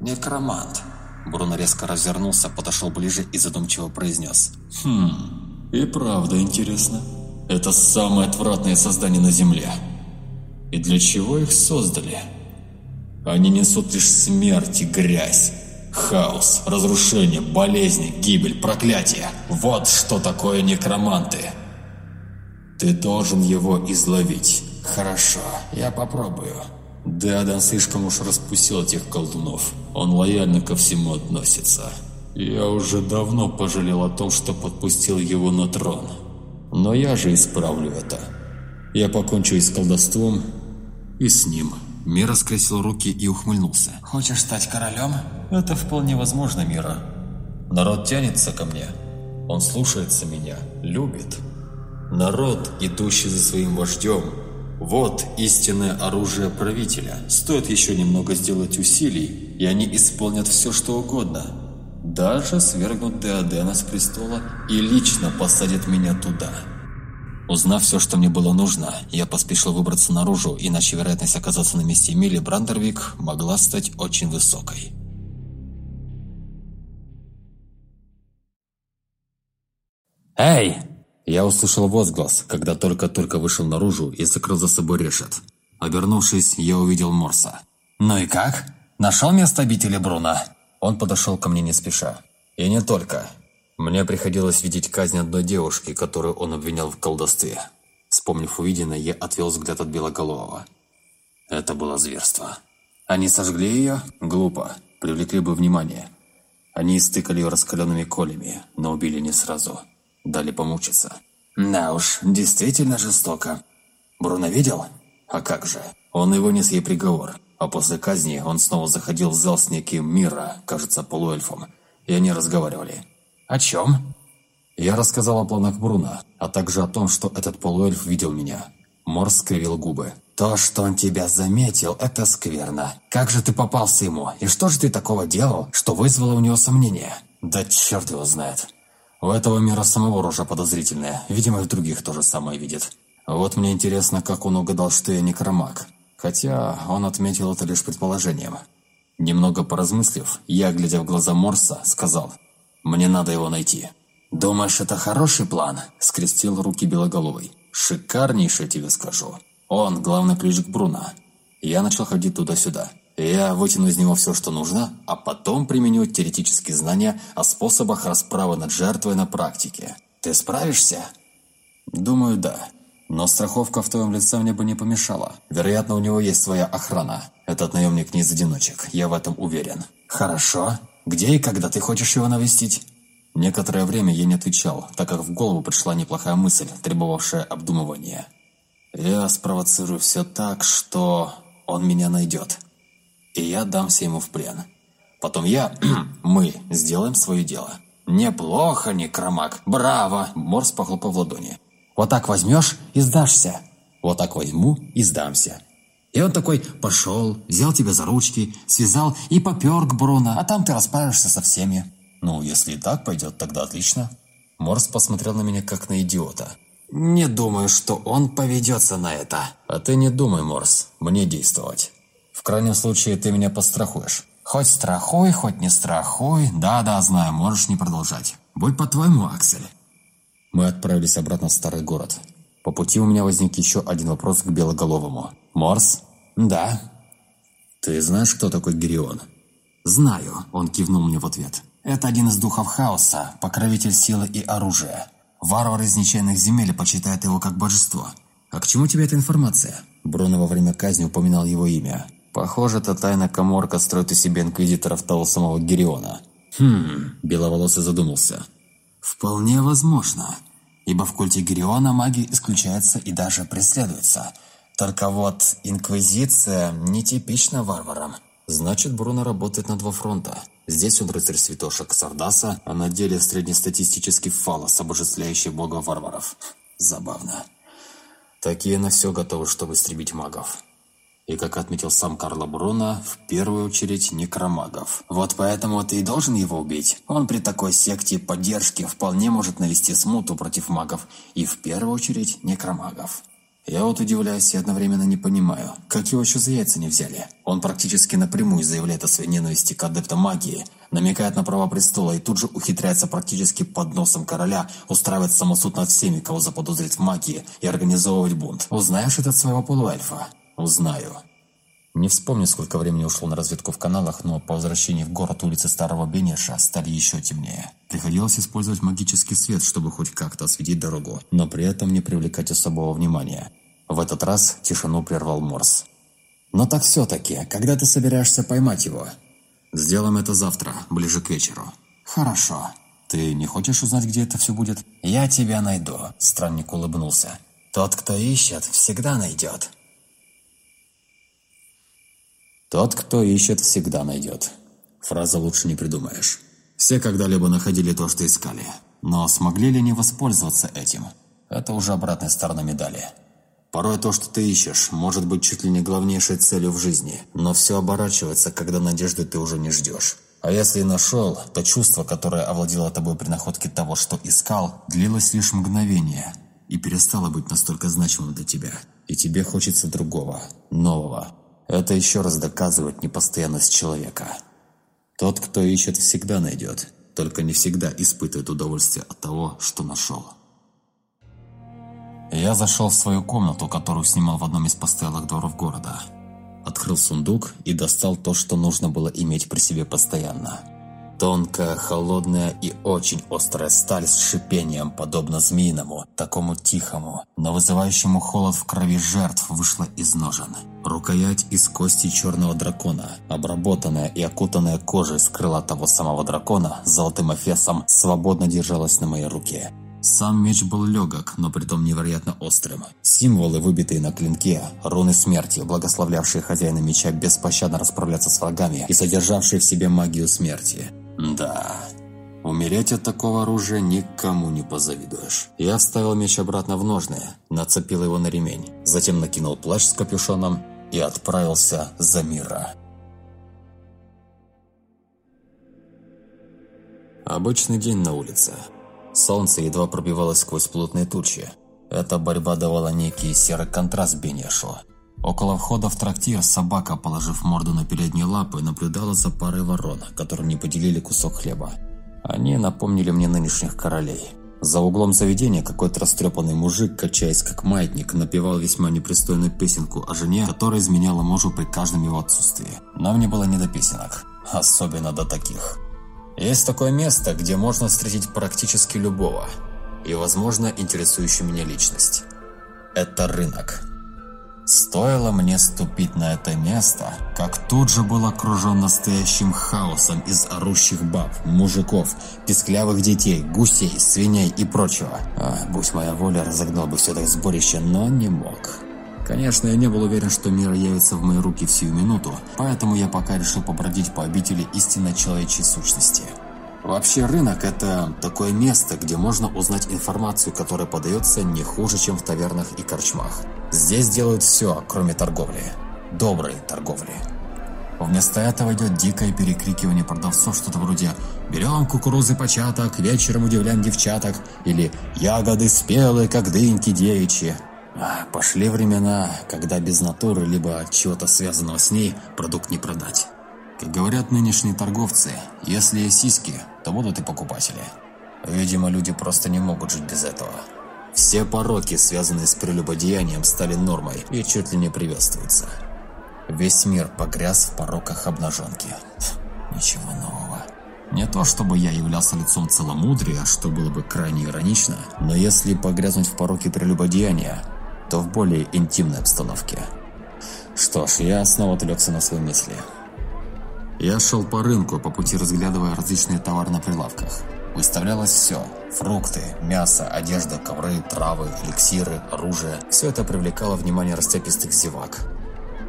Некромант. Бруно резко развернулся, подошел ближе и задумчиво произнес. Хм, и правда интересно. Это самое отвратное создание на Земле. И для чего их создали? Они несут лишь смерть и грязь. Хаос, разрушение, болезни, гибель, проклятие. Вот что такое некроманты. Ты должен его изловить. Хорошо, я попробую. Дадан слишком уж распустил этих колдунов. Он лояльно ко всему относится. Я уже давно пожалел о том, что подпустил его на трон. Но я же исправлю это. Я покончу и с колдовством, и с ним. Мира скрестил руки и ухмыльнулся. Хочешь стать королем? Это вполне возможно, Мира. Народ тянется ко мне. Он слушается меня, любит. Народ, идущий за своим вождем, вот истинное оружие правителя. Стоит еще немного сделать усилий, и они исполнят все, что угодно. Даже свергнут Деодена с престола и лично посадят меня туда. Узнав все, что мне было нужно, я поспешил выбраться наружу, иначе вероятность оказаться на месте Эмили Брандервик могла стать очень высокой. «Эй!» Я услышал возглас, когда только-только вышел наружу и закрыл за собой решет. Обернувшись, я увидел Морса. «Ну и как? Нашел место обители Бруна?» Он подошел ко мне не спеша. И не только. Мне приходилось видеть казнь одной девушки, которую он обвинял в колдовстве. Вспомнив увиденное, я отвел взгляд от Белоголового. Это было зверство. Они сожгли ее? Глупо. Привлекли бы внимание. Они истыкали ее раскаленными колями, но убили не сразу. Дали помучиться. Да уж, действительно жестоко. Бруно видел? А как же? Он и вынес ей приговор. А после казни он снова заходил в зал с неким Мира, кажется, полуэльфом. И они разговаривали. О чем? Я рассказал о планах Бруно, а также о том, что этот полуэльф видел меня. Морс скривил губы. «То, что он тебя заметил, это скверно. Как же ты попался ему? И что же ты такого делал, что вызвало у него сомнения?» «Да черт его знает. У этого мира самого рожа подозрительная. Видимо, и в других то же самое видит. Вот мне интересно, как он угадал, что я некромаг. Хотя он отметил это лишь предположением. Немного поразмыслив, я, глядя в глаза Морса, сказал, «Мне надо его найти». «Думаешь, это хороший план?» – скрестил руки Белоголовый. «Шикарнейший, тебе скажу. Он – главный ключ к Бруно». Я начал ходить туда-сюда. Я вытяну из него все, что нужно, а потом применю теоретические знания о способах расправы над жертвой на практике. Ты справишься? Думаю, да. Но страховка в твоем лице мне бы не помешала. Вероятно, у него есть своя охрана. Этот наемник не из одиночек, я в этом уверен. Хорошо. Где и когда ты хочешь его навестить? Некоторое время я не отвечал, так как в голову пришла неплохая мысль, требовавшая обдумывания. Я спровоцирую все так, что он меня найдет и я дамся ему в плен. Потом я, мы, сделаем свое дело. Неплохо, некромак, браво!» Морс похлопал в ладони. «Вот так возьмешь и сдашься». «Вот так возьму и сдамся». И он такой пошел, взял тебя за ручки, связал и попер к Бруно, а там ты расправишься со всеми. Ну, если и так пойдет, тогда отлично. Морс посмотрел на меня как на идиота. Не думаю, что он поведется на это. А ты не думай, Морс, мне действовать. В крайнем случае, ты меня пострахуешь. Хоть страхуй, хоть не страхуй. Да-да, знаю, можешь не продолжать. Будь по-твоему, Аксель. Мы отправились обратно в старый город. По пути у меня возник еще один вопрос к Белоголовому. «Морс?» «Да». «Ты знаешь, кто такой Гирион?» «Знаю», – он кивнул мне в ответ. «Это один из духов хаоса, покровитель силы и оружия. Варвар из ничейных земель почитает его как божество. А к чему тебе эта информация?» Бруно во время казни упоминал его имя. Похоже, эта тайна коморка строит из себя инквизиторов того самого Гериона. Хм, Беловолосый задумался. Вполне возможно, ибо в культе Гериона магия исключается и даже преследуется. Только вот инквизиция нетипична варварам. Значит, Бруно работает на два фронта. Здесь он рыцарь святошек Сардаса, а на деле среднестатистический фалос, обожествляющий бога варваров. Забавно. Такие на все готовы, чтобы истребить магов. И, как отметил сам Карло Бруно, в первую очередь некромагов. Вот поэтому ты и должен его убить. Он при такой секте поддержки вполне может навести смуту против магов. И в первую очередь некромагов. Я вот удивляюсь и одновременно не понимаю, как его еще за яйца не взяли. Он практически напрямую заявляет о своей ненависти к адептам магии, намекает на право престола и тут же ухитряется практически под носом короля устраивать самосуд над всеми, кого заподозрит в магии, и организовывать бунт. Узнаешь этот своего полуэльфа? Узнаю. Не вспомню, сколько времени ушло на разведку в каналах, но по возвращении в город улицы Старого Бенеша стали еще темнее. Приходилось использовать магический свет, чтобы хоть как-то осветить дорогу, но при этом не привлекать особого внимания. В этот раз тишину прервал Морс. «Но так все-таки, когда ты собираешься поймать его?» «Сделаем это завтра, ближе к вечеру». «Хорошо. Ты не хочешь узнать, где это все будет?» «Я тебя найду», – странник улыбнулся. «Тот, кто ищет, всегда найдет». «Тот, кто ищет, всегда найдет». Фраза лучше не придумаешь. Все когда-либо находили то, что искали. Но смогли ли они воспользоваться этим? Это уже обратная сторона медали. Порой то, что ты ищешь, может быть чуть ли не главнейшей целью в жизни, но все оборачивается, когда надежды ты уже не ждешь. А если и нашел, то чувство, которое овладело тобой при находке того, что искал, длилось лишь мгновение и перестало быть настолько значимым для тебя. И тебе хочется другого, нового, это еще раз доказывает непостоянность человека. Тот, кто ищет, всегда найдет, только не всегда испытывает удовольствие от того, что нашел. Я зашел в свою комнату, которую снимал в одном из постоялых дворов города. Открыл сундук и достал то, что нужно было иметь при себе постоянно – Тонкая, холодная и очень острая сталь с шипением, подобно змеиному, такому тихому, но вызывающему холод в крови жертв, вышла из ножен. Рукоять из кости черного дракона, обработанная и окутанная кожей с крыла того самого дракона, золотым эфесом, свободно держалась на моей руке. Сам меч был легок, но притом невероятно острым. Символы, выбитые на клинке, руны смерти, благословлявшие хозяина меча беспощадно расправляться с врагами и содержавшие в себе магию смерти. Да, умереть от такого оружия никому не позавидуешь. Я вставил меч обратно в ножны, нацепил его на ремень, затем накинул плащ с капюшоном и отправился за мира. Обычный день на улице. Солнце едва пробивалось сквозь плотные тучи. Эта борьба давала некий серый контраст Бенешу. Около входа в трактир собака, положив морду на передние лапы, наблюдала за парой ворон, которым не поделили кусок хлеба. Они напомнили мне нынешних королей. За углом заведения какой-то растрепанный мужик, качаясь как маятник, напевал весьма непристойную песенку о жене, которая изменяла мужу при каждом его отсутствии. Но мне было не до песенок, особенно до таких. Есть такое место, где можно встретить практически любого и, возможно, интересующую меня личность. Это рынок. Стоило мне ступить на это место, как тут же был окружен настоящим хаосом из орущих баб, мужиков, песклявых детей, гусей, свиней и прочего. А, будь моя воля, разогнал бы все это сборище, но не мог. Конечно, я не был уверен, что мир явится в мои руки в сию минуту, поэтому я пока решил побродить по обители истинной человечьей сущности. Вообще рынок – это такое место, где можно узнать информацию, которая подается не хуже, чем в тавернах и корчмах. Здесь делают все, кроме торговли. Доброй торговли. Вместо этого идет дикое перекрикивание продавцов, что-то вроде «Берем кукурузы початок, вечером удивляем девчаток» или «Ягоды спелые, как дыньки девичьи». Пошли времена, когда без натуры, либо чего-то связанного с ней, продукт не продать. Как говорят нынешние торговцы, если есть сиськи, то будут и покупатели. Видимо, люди просто не могут жить без этого. Все пороки, связанные с прелюбодеянием, стали нормой и чуть ли не приветствуются. Весь мир погряз в пороках обнаженки. Ничего нового. Не то, чтобы я являлся лицом целомудрия, что было бы крайне иронично, но если погрязнуть в пороке прелюбодеяния, то в более интимной обстановке. Что ж, я снова отвлекся на свои мысли. Я шел по рынку, по пути разглядывая различные товары на прилавках. Выставлялось все – фрукты, мясо, одежда, ковры, травы, эликсиры, оружие. Все это привлекало внимание растяпистых зевак.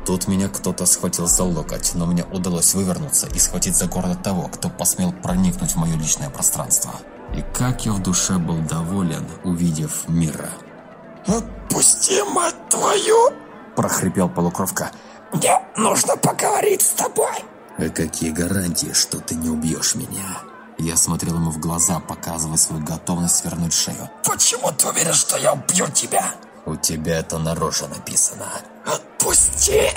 Тут меня кто-то схватил за локоть, но мне удалось вывернуться и схватить за горло того, кто посмел проникнуть в мое личное пространство. И как я в душе был доволен, увидев мира. «Отпусти, мать твою!» – прохрипел полукровка. «Мне нужно поговорить с тобой!» «А какие гарантии, что ты не убьешь меня?» Я смотрел ему в глаза, показывая свою готовность свернуть шею. «Почему ты уверен, что я убью тебя?» «У тебя это на роже написано». «Отпусти!»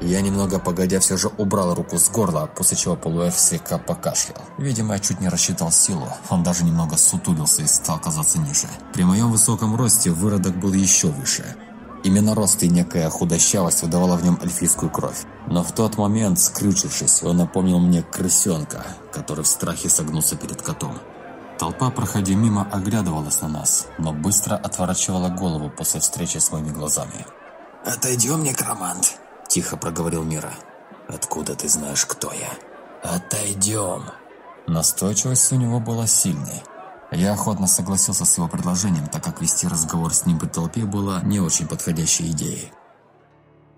Я немного погодя все же убрал руку с горла, после чего полуэльф слегка покашлял. Видимо, я чуть не рассчитал силу. Он даже немного сутулился и стал казаться ниже. При моем высоком росте выродок был еще выше. Именно рост и некая худощавость выдавала в нем эльфийскую кровь. Но в тот момент, скрючившись, он напомнил мне крысенка, который в страхе согнулся перед котом. Толпа, проходя мимо, оглядывалась на нас, но быстро отворачивала голову после встречи с моими глазами. «Отойдем, некромант», – тихо проговорил Мира. «Откуда ты знаешь, кто я?» «Отойдем». Настойчивость у него была сильной. Я охотно согласился с его предложением, так как вести разговор с ним при толпе было не очень подходящей идеей.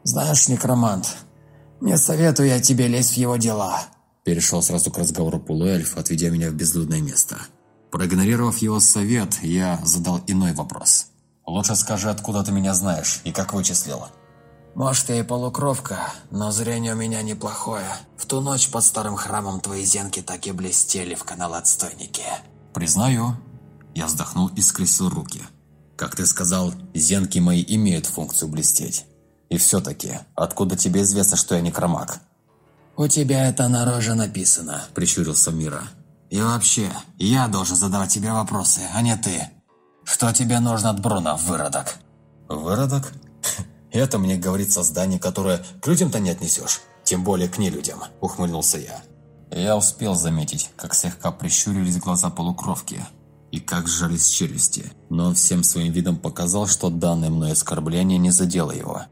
«Знаешь, некромант, не советую я тебе лезть в его дела», перешел сразу к разговору полуэльф, отведя меня в безлюдное место. Проигнорировав его совет, я задал иной вопрос. «Лучше скажи, откуда ты меня знаешь и как вычислил?» «Может, я и полукровка, но зрение у меня неплохое. В ту ночь под старым храмом твои зенки так и блестели в канал-отстойнике». «Признаю». Я вздохнул и скрестил руки. «Как ты сказал, зенки мои имеют функцию блестеть. И все-таки, откуда тебе известно, что я некромаг?» «У тебя это на роже написано», – прищурился Мира. «И вообще, я должен задавать тебе вопросы, а не ты. Что тебе нужно от Бруна, выродок?» «Выродок? Это мне говорит создание, которое к людям-то не отнесешь, тем более к нелюдям», – ухмыльнулся я. Я успел заметить, как слегка прищурились глаза полукровки и как сжались челюсти, но всем своим видом показал, что данное мной оскорбление не задело его.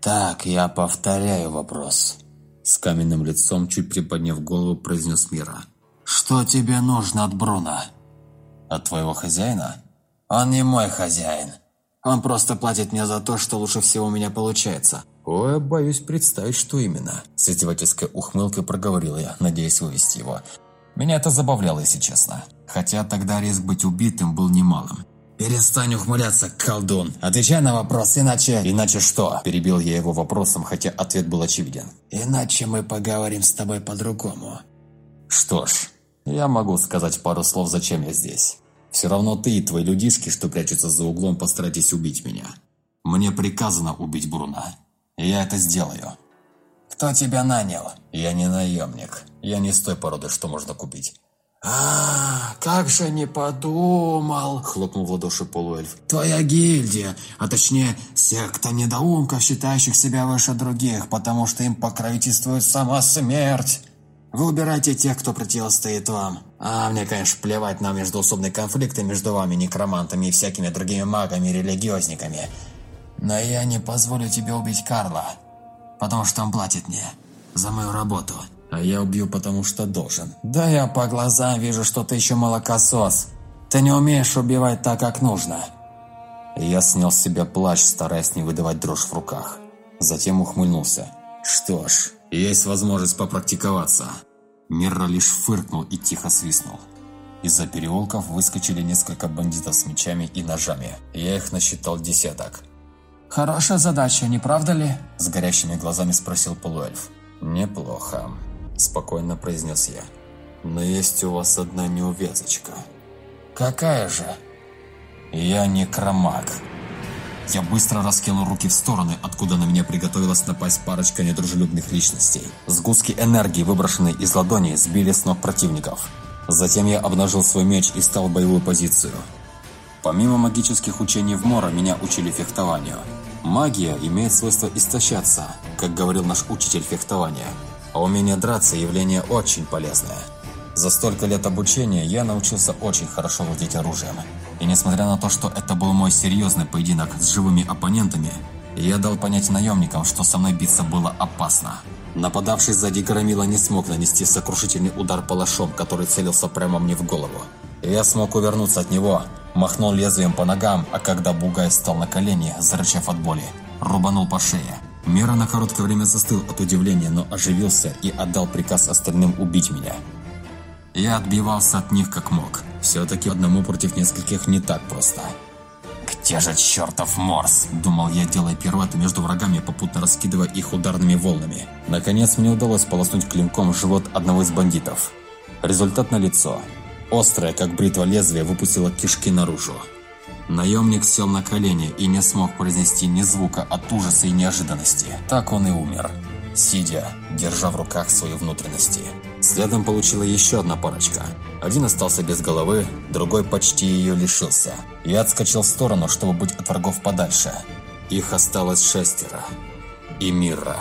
«Так, я повторяю вопрос», – с каменным лицом, чуть приподняв голову, произнес Мира. «Что тебе нужно от Бруна?» «От твоего хозяина?» Он не мой хозяин. Он просто платит мне за то, что лучше всего у меня получается. Ой, боюсь представить, что именно. С издевательской ухмылкой проговорил я, надеясь вывести его. Меня это забавляло, если честно. Хотя тогда риск быть убитым был немалым. «Перестань ухмыляться, колдун! Отвечай на вопрос, иначе...» «Иначе что?» – перебил я его вопросом, хотя ответ был очевиден. «Иначе мы поговорим с тобой по-другому». «Что ж, я могу сказать пару слов, зачем я здесь. Все равно ты и твои людишки, что прячутся за углом, постарайтесь убить меня. Мне приказано убить Бруна. Я это сделаю». «Кто тебя нанял?» «Я не наемник. Я не с той породы, что можно купить». «А, как же не подумал!» – хлопнул в ладоши полуэльф. «Твоя гильдия, а точнее секта недоумков, считающих себя выше других, потому что им покровительствует сама смерть. Вы убирайте тех, кто противостоит вам. А мне, конечно, плевать на междуусобные конфликты между вами, некромантами и всякими другими магами и религиозниками. Но я не позволю тебе убить Карла, потому что он платит мне за мою работу». А я убью, потому что должен. Да я по глазам вижу, что ты еще молокосос. Ты не умеешь убивать так, как нужно. Я снял с себя плащ, стараясь не выдавать дрожь в руках. Затем ухмыльнулся. Что ж, есть возможность попрактиковаться. Мирра лишь фыркнул и тихо свистнул. Из-за переулков выскочили несколько бандитов с мечами и ножами. Я их насчитал десяток. «Хорошая задача, не правда ли?» С горящими глазами спросил полуэльф. «Неплохо», спокойно произнес я. Но есть у вас одна неувязочка. Какая же? Я некромаг. Я быстро раскинул руки в стороны, откуда на меня приготовилась напасть парочка недружелюбных личностей. Сгустки энергии, выброшенные из ладони, сбили с ног противников. Затем я обнажил свой меч и стал в боевую позицию. Помимо магических учений в Мора, меня учили фехтованию. Магия имеет свойство истощаться, как говорил наш учитель фехтования – а умение драться – явление очень полезное. За столько лет обучения я научился очень хорошо владеть оружием. И несмотря на то, что это был мой серьезный поединок с живыми оппонентами, я дал понять наемникам, что со мной биться было опасно. Нападавший сзади Громила не смог нанести сокрушительный удар палашом, который целился прямо мне в голову. Я смог увернуться от него, махнул лезвием по ногам, а когда Бугай стал на колени, зарычав от боли, рубанул по шее. Мера на короткое время застыл от удивления, но оживился и отдал приказ остальным убить меня. Я отбивался от них как мог. Все-таки одному против нескольких не так просто. «Где же чертов Морс?» – думал я, делая пируэты между врагами, попутно раскидывая их ударными волнами. Наконец мне удалось полоснуть клинком живот одного из бандитов. Результат налицо. Острое, как бритва лезвие, выпустило кишки наружу. Наемник сел на колени и не смог произнести ни звука от ужаса и неожиданности. Так он и умер, сидя, держа в руках свои внутренности. Следом получила еще одна парочка. Один остался без головы, другой почти ее лишился. Я отскочил в сторону, чтобы быть от врагов подальше. Их осталось шестеро. И Мира.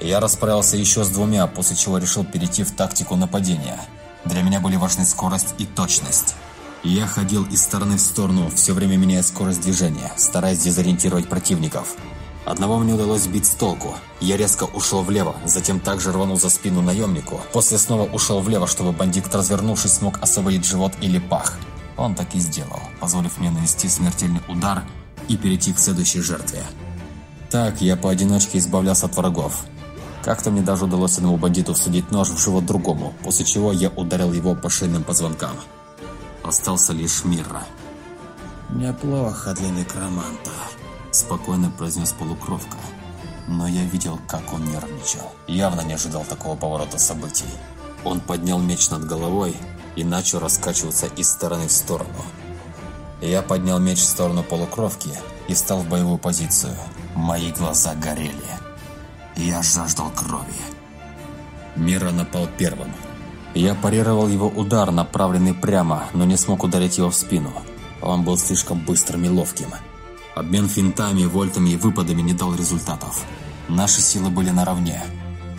Я расправился еще с двумя, после чего решил перейти в тактику нападения. Для меня были важны скорость и точность. Я ходил из стороны в сторону, все время меняя скорость движения, стараясь дезориентировать противников. Одного мне удалось сбить с толку. Я резко ушел влево, затем также рванул за спину наемнику. После снова ушел влево, чтобы бандит, развернувшись, смог освободить живот или пах. Он так и сделал, позволив мне нанести смертельный удар и перейти к следующей жертве. Так я поодиночке избавлялся от врагов. Как-то мне даже удалось одному бандиту всадить нож в живот другому, после чего я ударил его по шейным позвонкам. Остался лишь Мира. «Неплохо для некроманта», – спокойно произнес полукровка. Но я видел, как он нервничал. Явно не ожидал такого поворота событий. Он поднял меч над головой и начал раскачиваться из стороны в сторону. Я поднял меч в сторону полукровки и встал в боевую позицию. Мои глаза горели. Я жаждал крови. Мира напал первым. Я парировал его удар, направленный прямо, но не смог ударить его в спину. Он был слишком быстрым и ловким. Обмен финтами, вольтами и выпадами не дал результатов. Наши силы были наравне.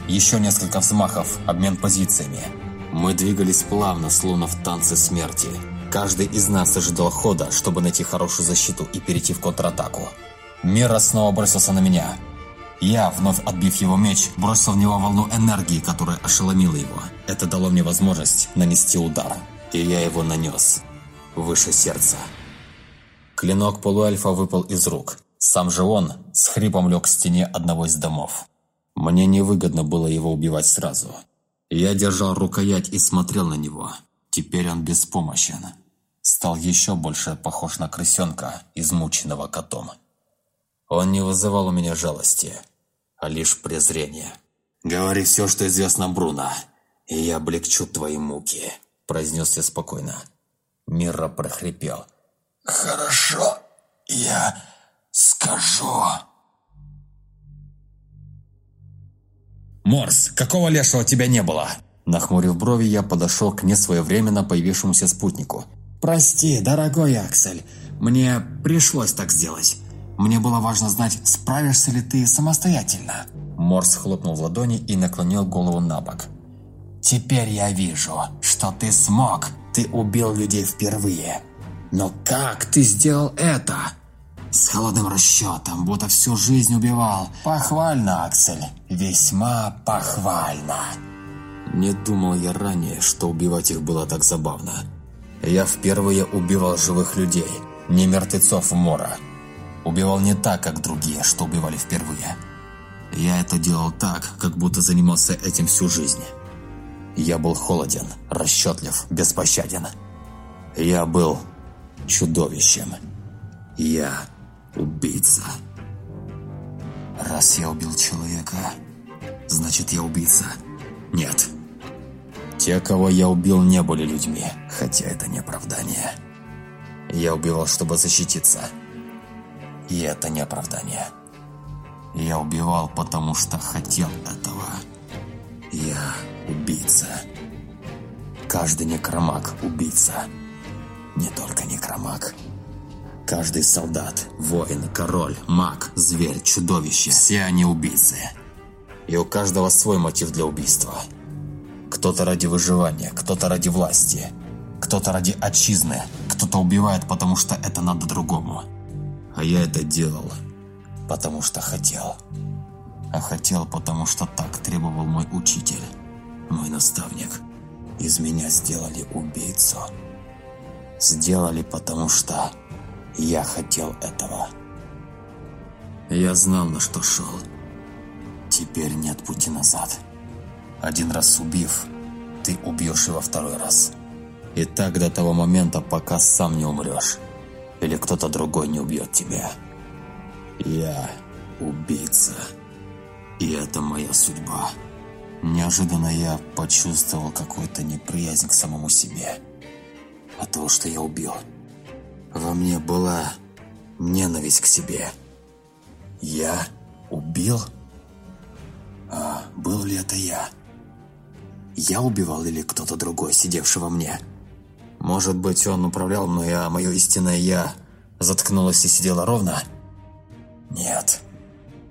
Еще несколько взмахов, обмен позициями. Мы двигались плавно, словно в танце смерти. Каждый из нас ожидал хода, чтобы найти хорошую защиту и перейти в контратаку. Мира снова бросился на меня. Я, вновь отбив его меч, бросил в него волну энергии, которая ошеломила его. Это дало мне возможность нанести удар, и я его нанес. Выше сердца. Клинок полуэльфа выпал из рук. Сам же он с хрипом лег к стене одного из домов. Мне невыгодно было его убивать сразу. Я держал рукоять и смотрел на него. Теперь он беспомощен. Стал еще больше похож на крысенка, измученного котом. Он не вызывал у меня жалости, а лишь презрение. «Говори все, что известно Бруно, и я облегчу твои муки», – произнес я спокойно. Мира прохрипел. «Хорошо, я скажу». «Морс, какого лешего тебя не было?» Нахмурив брови, я подошел к несвоевременно появившемуся спутнику. «Прости, дорогой Аксель, мне пришлось так сделать. Мне было важно знать, справишься ли ты самостоятельно». Морс хлопнул в ладони и наклонил голову на бок. «Теперь я вижу, что ты смог. Ты убил людей впервые. Но как ты сделал это?» С холодным расчетом, будто всю жизнь убивал. Похвально, Аксель. Весьма похвально. Не думал я ранее, что убивать их было так забавно. Я впервые убивал живых людей, не мертвецов Мора. Убивал не так, как другие, что убивали впервые. Я это делал так, как будто занимался этим всю жизнь. Я был холоден, расчетлив, беспощаден. Я был чудовищем. Я убийца. Раз я убил человека, значит я убийца. Нет. Те, кого я убил, не были людьми, хотя это не оправдание. Я убивал, чтобы защититься. И это не оправдание. Я убивал, потому что хотел этого. Я убийца. Каждый некромаг – убийца. Не только некромаг. Каждый солдат, воин, король, маг, зверь, чудовище – все они убийцы. И у каждого свой мотив для убийства. Кто-то ради выживания, кто-то ради власти, кто-то ради отчизны, кто-то убивает, потому что это надо другому. А я это делал, потому что хотел. А хотел, потому что так требовал мой учитель, мой наставник. Из меня сделали убийцу. Сделали, потому что я хотел этого. Я знал, на что шел. Теперь нет пути назад. Один раз убив, ты убьешь его второй раз. И так до того момента, пока сам не умрешь. Или кто-то другой не убьет тебя. Я убийца. И это моя судьба. Неожиданно я почувствовал какую-то неприязнь к самому себе. От того, что я убил. Во мне была ненависть к себе. Я убил? А был ли это я? Я убивал или кто-то другой, сидевший во мне? Может быть, он управлял мной, а мое истинное «я» заткнулось и сидело ровно? Нет,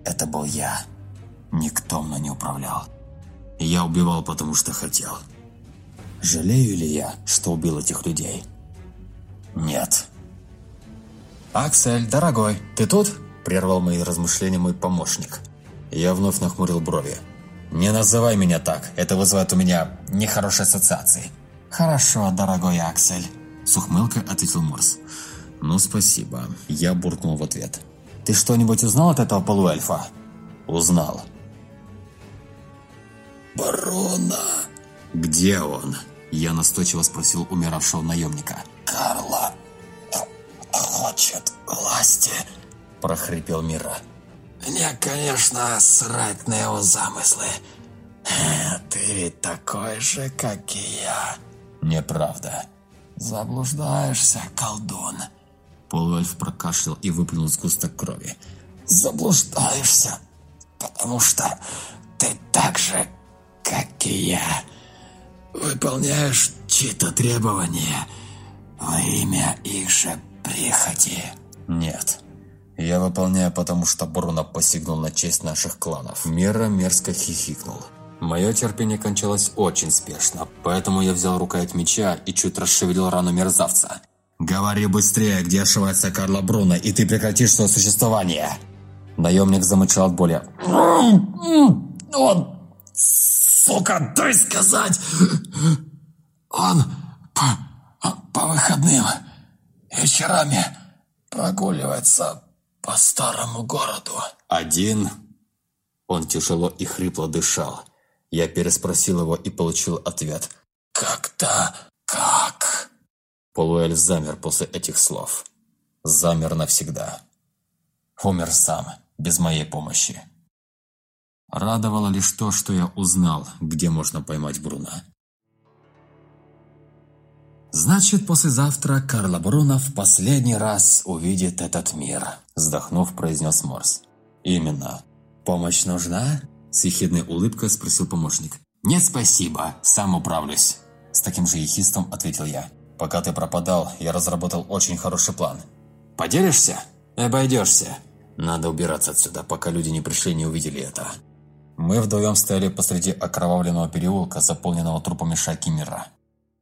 это был я. Никто мной не управлял. Я убивал, потому что хотел. Жалею ли я, что убил этих людей? Нет. «Аксель, дорогой, ты тут?» – прервал мои размышления мой помощник. Я вновь нахмурил брови. «Не называй меня так, это вызывает у меня нехорошие ассоциации». «Хорошо, дорогой Аксель», – с ухмылкой ответил Морс. «Ну, спасибо», – я буркнул в ответ. «Ты что-нибудь узнал от этого полуэльфа?» «Узнал». «Барона!» «Где он?» – я настойчиво спросил умиравшего наемника. «Карла хочет власти», – прохрипел Мира. «Мне, конечно, срать на его замыслы. Ты ведь такой же, как и я». Неправда. Заблуждаешься, колдун. Полуэльф прокашлял и выплюнул сгусток крови. Заблуждаешься, потому что ты так же, как и я, выполняешь чьи-то требования во имя их же прихоти. Нет. Я выполняю, потому что Бруно посягнул на честь наших кланов. Мера мерзко хихикнул. Мое терпение кончалось очень спешно, поэтому я взял рукоять меча и чуть расшевелил рану мерзавца. «Говори быстрее, где ошивается Карло Бруно, и ты прекратишь свое существование!» Наемник замычал от боли. «Он... Сука, дай сказать! Он по, по выходным вечерами прогуливается по старому городу. Один? Он тяжело и хрипло дышал. Я переспросил его и получил ответ. Когда? Как? Полуэль замер после этих слов. Замер навсегда. Умер сам, без моей помощи. Радовало лишь то, что я узнал, где можно поймать Бруна. «Значит, послезавтра Карла Бруно в последний раз увидит этот мир», – вздохнув, произнес Морс. «Именно. Помощь нужна?» – с ехидной улыбкой спросил помощник. «Нет, спасибо, сам управлюсь», – с таким же ехистом ответил я. «Пока ты пропадал, я разработал очень хороший план. Поделишься? Обойдешься. Надо убираться отсюда, пока люди не пришли и не увидели это». Мы вдвоем стояли посреди окровавленного переулка, заполненного трупами Шакимира.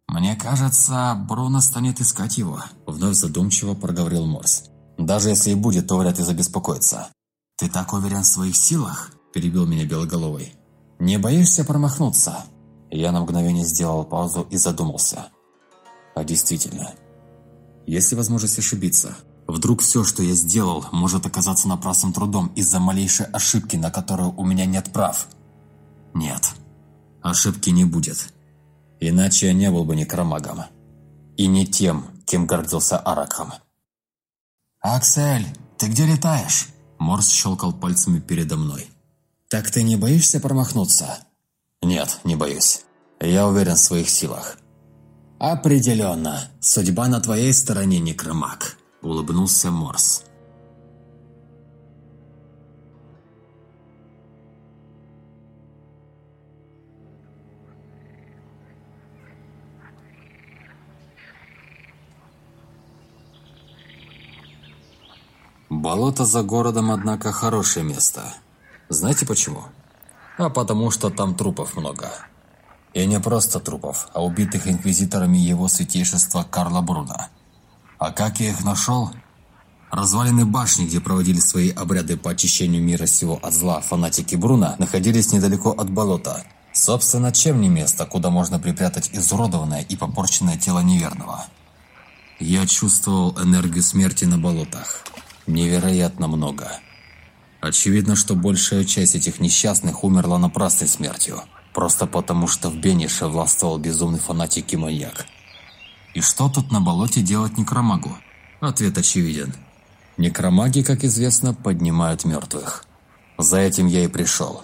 «Мне кажется, Бруно станет искать его», – вновь задумчиво проговорил Морс. «Даже если и будет, то вряд ли забеспокоится». «Ты так уверен в своих силах?» – перебил меня Белоголовый. «Не боишься промахнуться?» Я на мгновение сделал паузу и задумался. А действительно, есть ли возможность ошибиться? Вдруг все, что я сделал, может оказаться напрасным трудом из-за малейшей ошибки, на которую у меня нет прав? Нет, ошибки не будет. Иначе я не был бы некромагом. И не тем, кем гордился Аракхам. «Аксель, ты где летаешь?» Морс щелкал пальцами передо мной. «Так ты не боишься промахнуться?» «Нет, не боюсь. Я уверен в своих силах». «Определенно. Судьба на твоей стороне, некромаг», – улыбнулся Морс. Болото за городом, однако, хорошее место. Знаете почему? А потому что там трупов много. И не просто трупов, а убитых инквизиторами его святейшества Карла Бруна. А как я их нашел? Развалины башни, где проводили свои обряды по очищению мира сего от зла фанатики Бруна, находились недалеко от болота. Собственно, чем не место, куда можно припрятать изуродованное и попорченное тело неверного? Я чувствовал энергию смерти на болотах. Невероятно много. Очевидно, что большая часть этих несчастных умерла напрасной смертью. Просто потому, что в Бенише властвовал безумный фанатик и маньяк. И что тут на болоте делать некромагу? Ответ очевиден. Некромаги, как известно, поднимают мертвых. За этим я и пришел.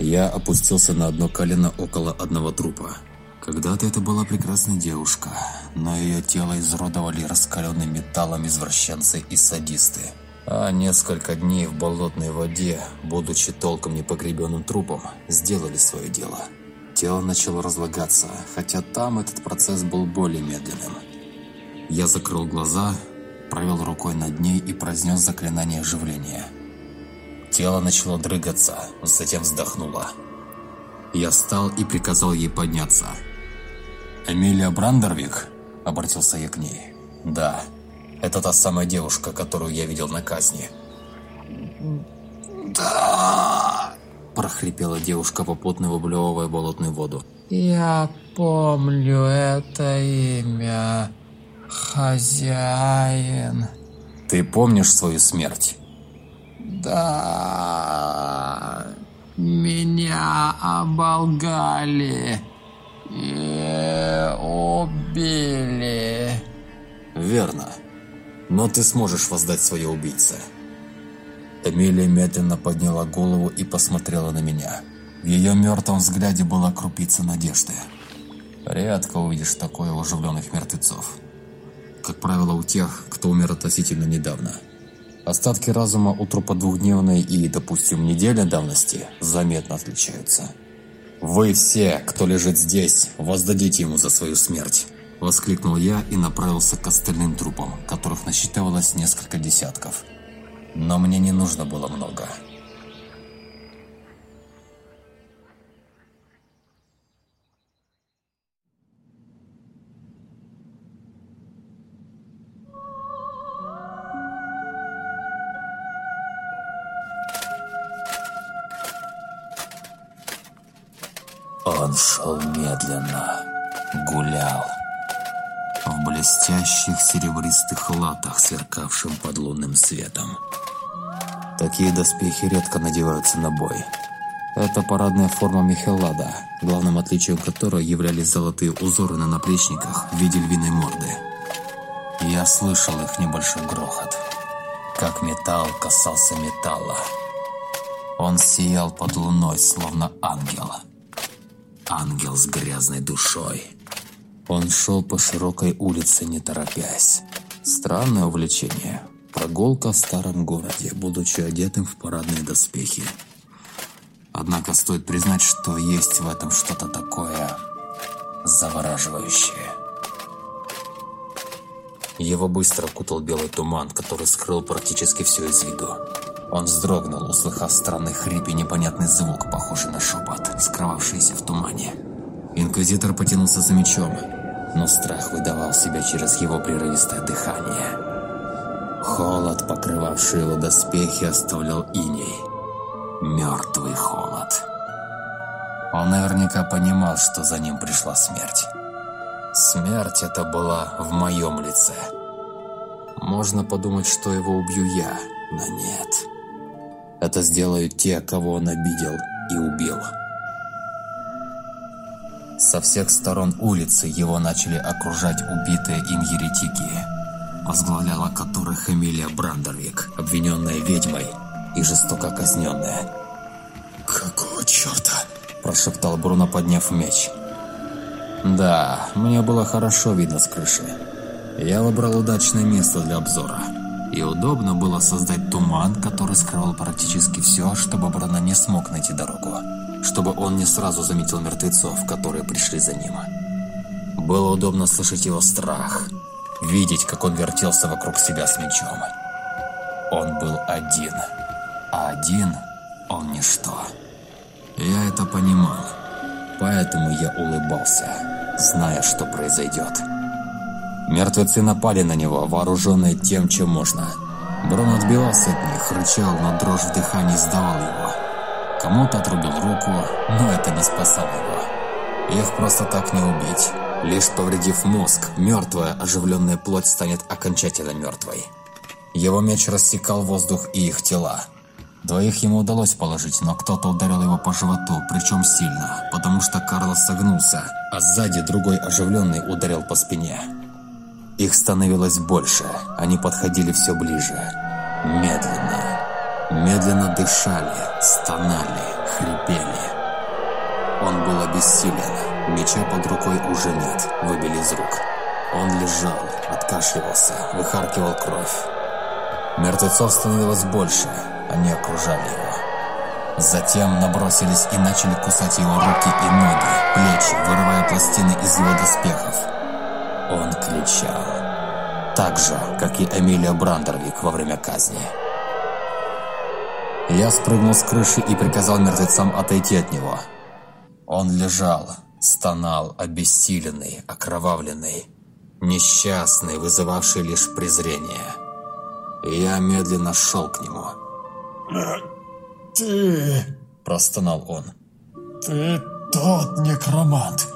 Я опустился на одно колено около одного трупа. Когда-то это была прекрасная девушка, но ее тело изродовали раскаленным металлом извращенцы и садисты. А несколько дней в болотной воде, будучи толком непогребенным трупом, сделали свое дело. Тело начало разлагаться, хотя там этот процесс был более медленным. Я закрыл глаза, провел рукой над ней и произнес заклинание оживления. Тело начало дрыгаться, затем вздохнуло. Я встал и приказал ей подняться – «Эмилия Брандервик?» – обратился я к ней. «Да, это та самая девушка, которую я видел на казни». «Да!» – прохрипела девушка, попутно выблевывая болотную воду. «Я помню это имя, хозяин». «Ты помнишь свою смерть?» «Да, меня оболгали» и убили. Верно. Но ты сможешь воздать свое убийце. Эмилия медленно подняла голову и посмотрела на меня. В ее мертвом взгляде была крупица надежды. Редко увидишь такое у оживленных мертвецов. Как правило, у тех, кто умер относительно недавно. Остатки разума у трупа двухдневной и, допустим, недельной давности заметно отличаются. «Вы все, кто лежит здесь, воздадите ему за свою смерть!» Воскликнул я и направился к остальным трупам, которых насчитывалось несколько десятков. Но мне не нужно было много. Он шел медленно, гулял. В блестящих серебристых латах, сверкавшим под лунным светом. Такие доспехи редко надеваются на бой. Это парадная форма Михелада, главным отличием которой являлись золотые узоры на наплечниках в виде львиной морды. Я слышал их небольшой грохот, как металл касался металла. Он сиял под луной, словно ангел. Ангел с грязной душой. Он шел по широкой улице, не торопясь. Странное увлечение. Прогулка в старом городе, будучи одетым в парадные доспехи. Однако стоит признать, что есть в этом что-то такое завораживающее. Его быстро окутал белый туман, который скрыл практически все из виду. Он вздрогнул, услыхав странный хрип и непонятный звук, похожий на шепот, скрывавшийся в тумане. Инквизитор потянулся за мечом, но страх выдавал себя через его прерывистое дыхание. Холод, покрывавший его доспехи, оставлял иней. Мертвый холод. Он наверняка понимал, что за ним пришла смерть. Смерть это была в моем лице. Можно подумать, что его убью я, но нет. Это сделают те, кого он обидел и убил. Со всех сторон улицы его начали окружать убитые им еретики, возглавляла которых Эмилия Брандервик, обвиненная ведьмой и жестоко казненная. «Какого черта?» – прошептал Бруно, подняв меч. Да, мне было хорошо видно с крыши. Я выбрал удачное место для обзора. И удобно было создать туман, который скрывал практически все, чтобы Бруно не смог найти дорогу. Чтобы он не сразу заметил мертвецов, которые пришли за ним. Было удобно слышать его страх. Видеть, как он вертелся вокруг себя с мечом. Он был один. А один он ничто. Я это понимал. Поэтому я улыбался, зная, что произойдет. Мертвецы напали на него, вооруженные тем, чем можно. Брон отбивался от них, рычал, но дрожь в дыхании сдавал его. Кому-то отрубил руку, но это не спасало его. Их просто так не убить. Лишь повредив мозг, мертвая оживленная плоть станет окончательно мертвой. Его меч рассекал воздух и их тела. Двоих ему удалось положить, но кто-то ударил его по животу, причем сильно, потому что Карлос согнулся, а сзади другой оживленный ударил по спине. Их становилось больше, они подходили все ближе. Медленно, медленно дышали, стонали, хрипели. Он был обессилен, меча под рукой уже нет, выбили из рук. Он лежал, откашливался, выхаркивал кровь. Мертвецов становилось больше, они окружали его. Затем набросились и начали кусать его руки и ноги, плечи, вырывая пластины из его доспехов. Он кричал. Так же, как и Эмилия Брандервик во время казни. Я спрыгнул с крыши и приказал мертвецам отойти от него. Он лежал, стонал, обессиленный, окровавленный, несчастный, вызывавший лишь презрение. Я медленно шел к нему. «Ты...» – простонал он. «Ты тот некромант.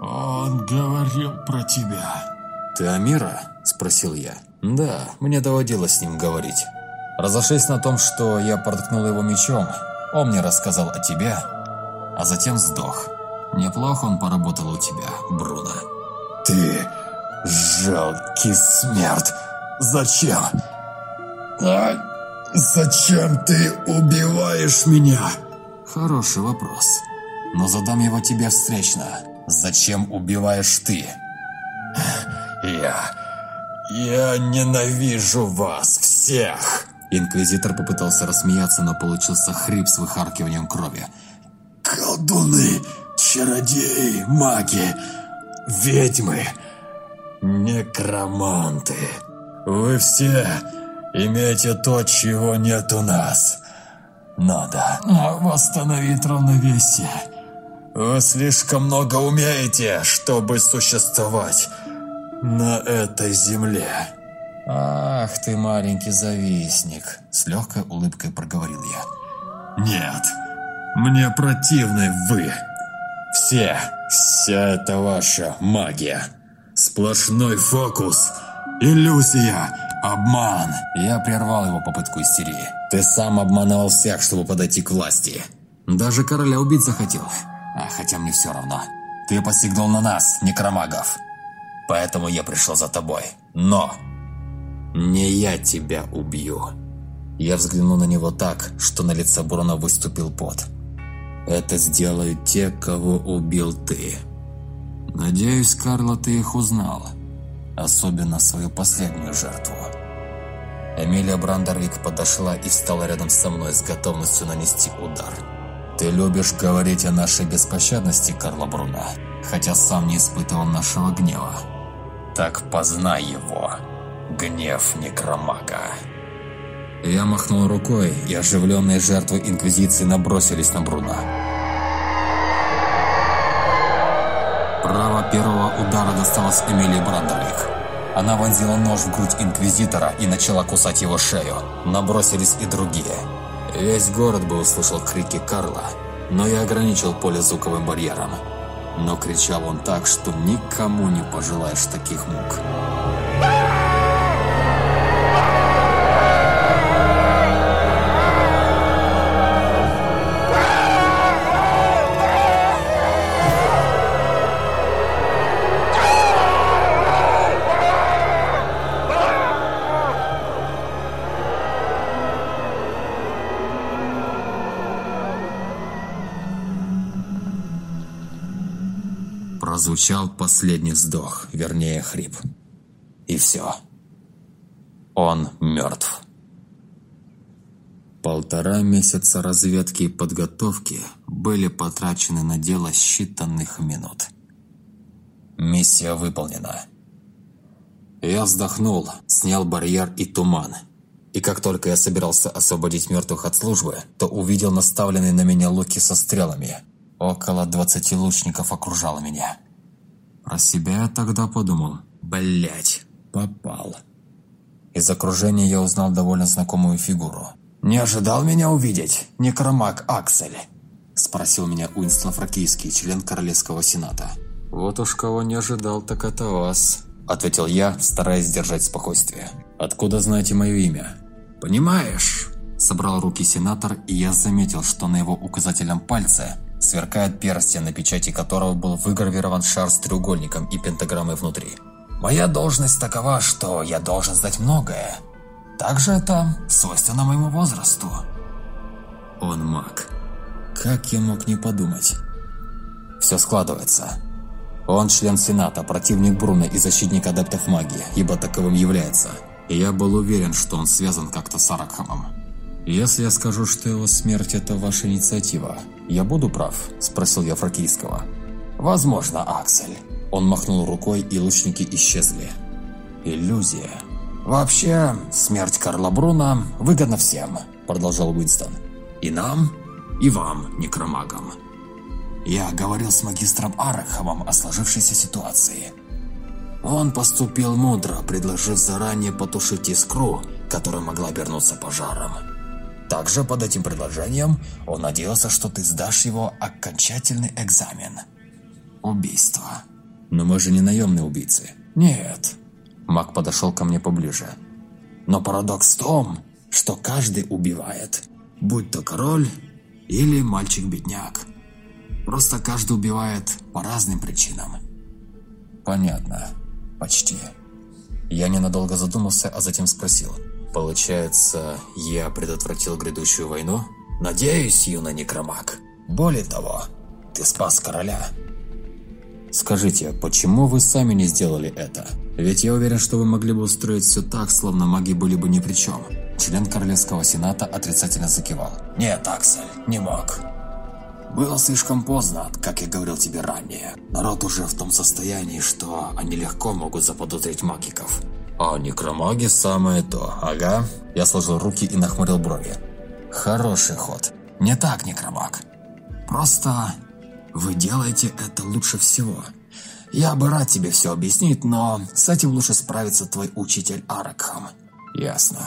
Он говорил про тебя». «Ты Амира?» – спросил я. «Да, мне доводилось с ним говорить. Разошлись на том, что я проткнул его мечом. Он мне рассказал о тебе, а затем сдох. Неплохо он поработал у тебя, Бруно». «Ты жалкий смерть! Зачем? А зачем ты убиваешь меня?» Хороший вопрос. Но задам его тебе встречно. Зачем убиваешь ты? Я... я ненавижу вас всех! Инквизитор попытался рассмеяться, но получился хрип с выхаркиванием крови. Колдуны, чародеи, маги, ведьмы, некроманты. Вы все имеете то, чего нет у нас. Надо восстановить равновесие. Вы слишком много умеете, чтобы существовать на этой земле. Ах ты, маленький завистник, с легкой улыбкой проговорил я. Нет, мне противны вы. Все, вся эта ваша магия. Сплошной фокус. Иллюзия. Обман. Я прервал его попытку истерии. Ты сам обманывал всех, чтобы подойти к власти. Даже короля убить захотел. А хотя мне все равно. Ты посягнул на нас, некромагов. Поэтому я пришел за тобой. Но не я тебя убью. Я взглянул на него так, что на лице Бурона выступил пот. Это сделают те, кого убил ты. Надеюсь, Карла, ты их узнал. Особенно свою последнюю жертву. Эмилия Брандервик подошла и встала рядом со мной с готовностью нанести удар. Ты любишь говорить о нашей беспощадности, Карла Бруно, хотя сам не испытывал нашего гнева. Так познай его. Гнев некромага. Я махнул рукой, и оживленные жертвы Инквизиции набросились на Бруно. Право первого удара досталось Эмилии Брандервик. Она вонзила нож в грудь Инквизитора и начала кусать его шею. Набросились и другие. Весь город бы услышал крики Карла, но я ограничил поле звуковым барьером. Но кричал он так, что никому не пожелаешь таких мук. Последний вздох, вернее хрип. И все. Он мертв. Полтора месяца разведки и подготовки были потрачены на дело считанных минут. Миссия выполнена. Я вздохнул, снял барьер и туман. И как только я собирался освободить мертвых от службы, то увидел наставленные на меня луки со стрелами. Около двадцати лучников окружало меня. Про себя я тогда подумал, блять, попал. Из окружения я узнал довольно знакомую фигуру. «Не ожидал меня увидеть, некромаг Аксель?» Спросил меня Уинстон Фракийский, член Королевского Сената. «Вот уж кого не ожидал, так это вас», – ответил я, стараясь держать спокойствие. «Откуда знаете мое имя?» «Понимаешь», – собрал руки сенатор, и я заметил, что на его указательном пальце сверкает перстень, на печати которого был выгравирован шар с треугольником и пентаграммой внутри. «Моя должность такова, что я должен знать многое. Также это свойственно моему возрасту». Он маг. Как я мог не подумать? Все складывается. Он член Сената, противник Бруно и защитник адептов магии, ибо таковым является. И я был уверен, что он связан как-то с Аракхамом. «Если я скажу, что его смерть – это ваша инициатива, я буду прав?» – спросил я Фракийского. «Возможно, Аксель». Он махнул рукой, и лучники исчезли. «Иллюзия». «Вообще, смерть Карла Бруна выгодна всем», – продолжал Уинстон. «И нам, и вам, некромагам». Я говорил с магистром Араховым о сложившейся ситуации. Он поступил мудро, предложив заранее потушить искру, которая могла обернуться пожаром. Также под этим предложением он надеялся, что ты сдашь его окончательный экзамен. Убийство. Но мы же не наемные убийцы. Нет. Маг подошел ко мне поближе. Но парадокс в том, что каждый убивает. Будь то король или мальчик-бедняк. Просто каждый убивает по разным причинам. Понятно. Почти. Я ненадолго задумался, а затем спросил. Получается, я предотвратил грядущую войну? Надеюсь, юный некромаг. Более того, ты спас короля. Скажите, почему вы сами не сделали это? Ведь я уверен, что вы могли бы устроить все так, словно маги были бы ни при чем. Член Королевского Сената отрицательно закивал. Нет, Аксель, не мог. Было слишком поздно, как я говорил тебе ранее. Народ уже в том состоянии, что они легко могут заподозрить магиков. «А некромаги самое то, ага». Я сложил руки и нахмурил брови. «Хороший ход. Не так, некромаг. Просто вы делаете это лучше всего. Я бы рад тебе все объяснить, но с этим лучше справится твой учитель Аракхам». «Ясно.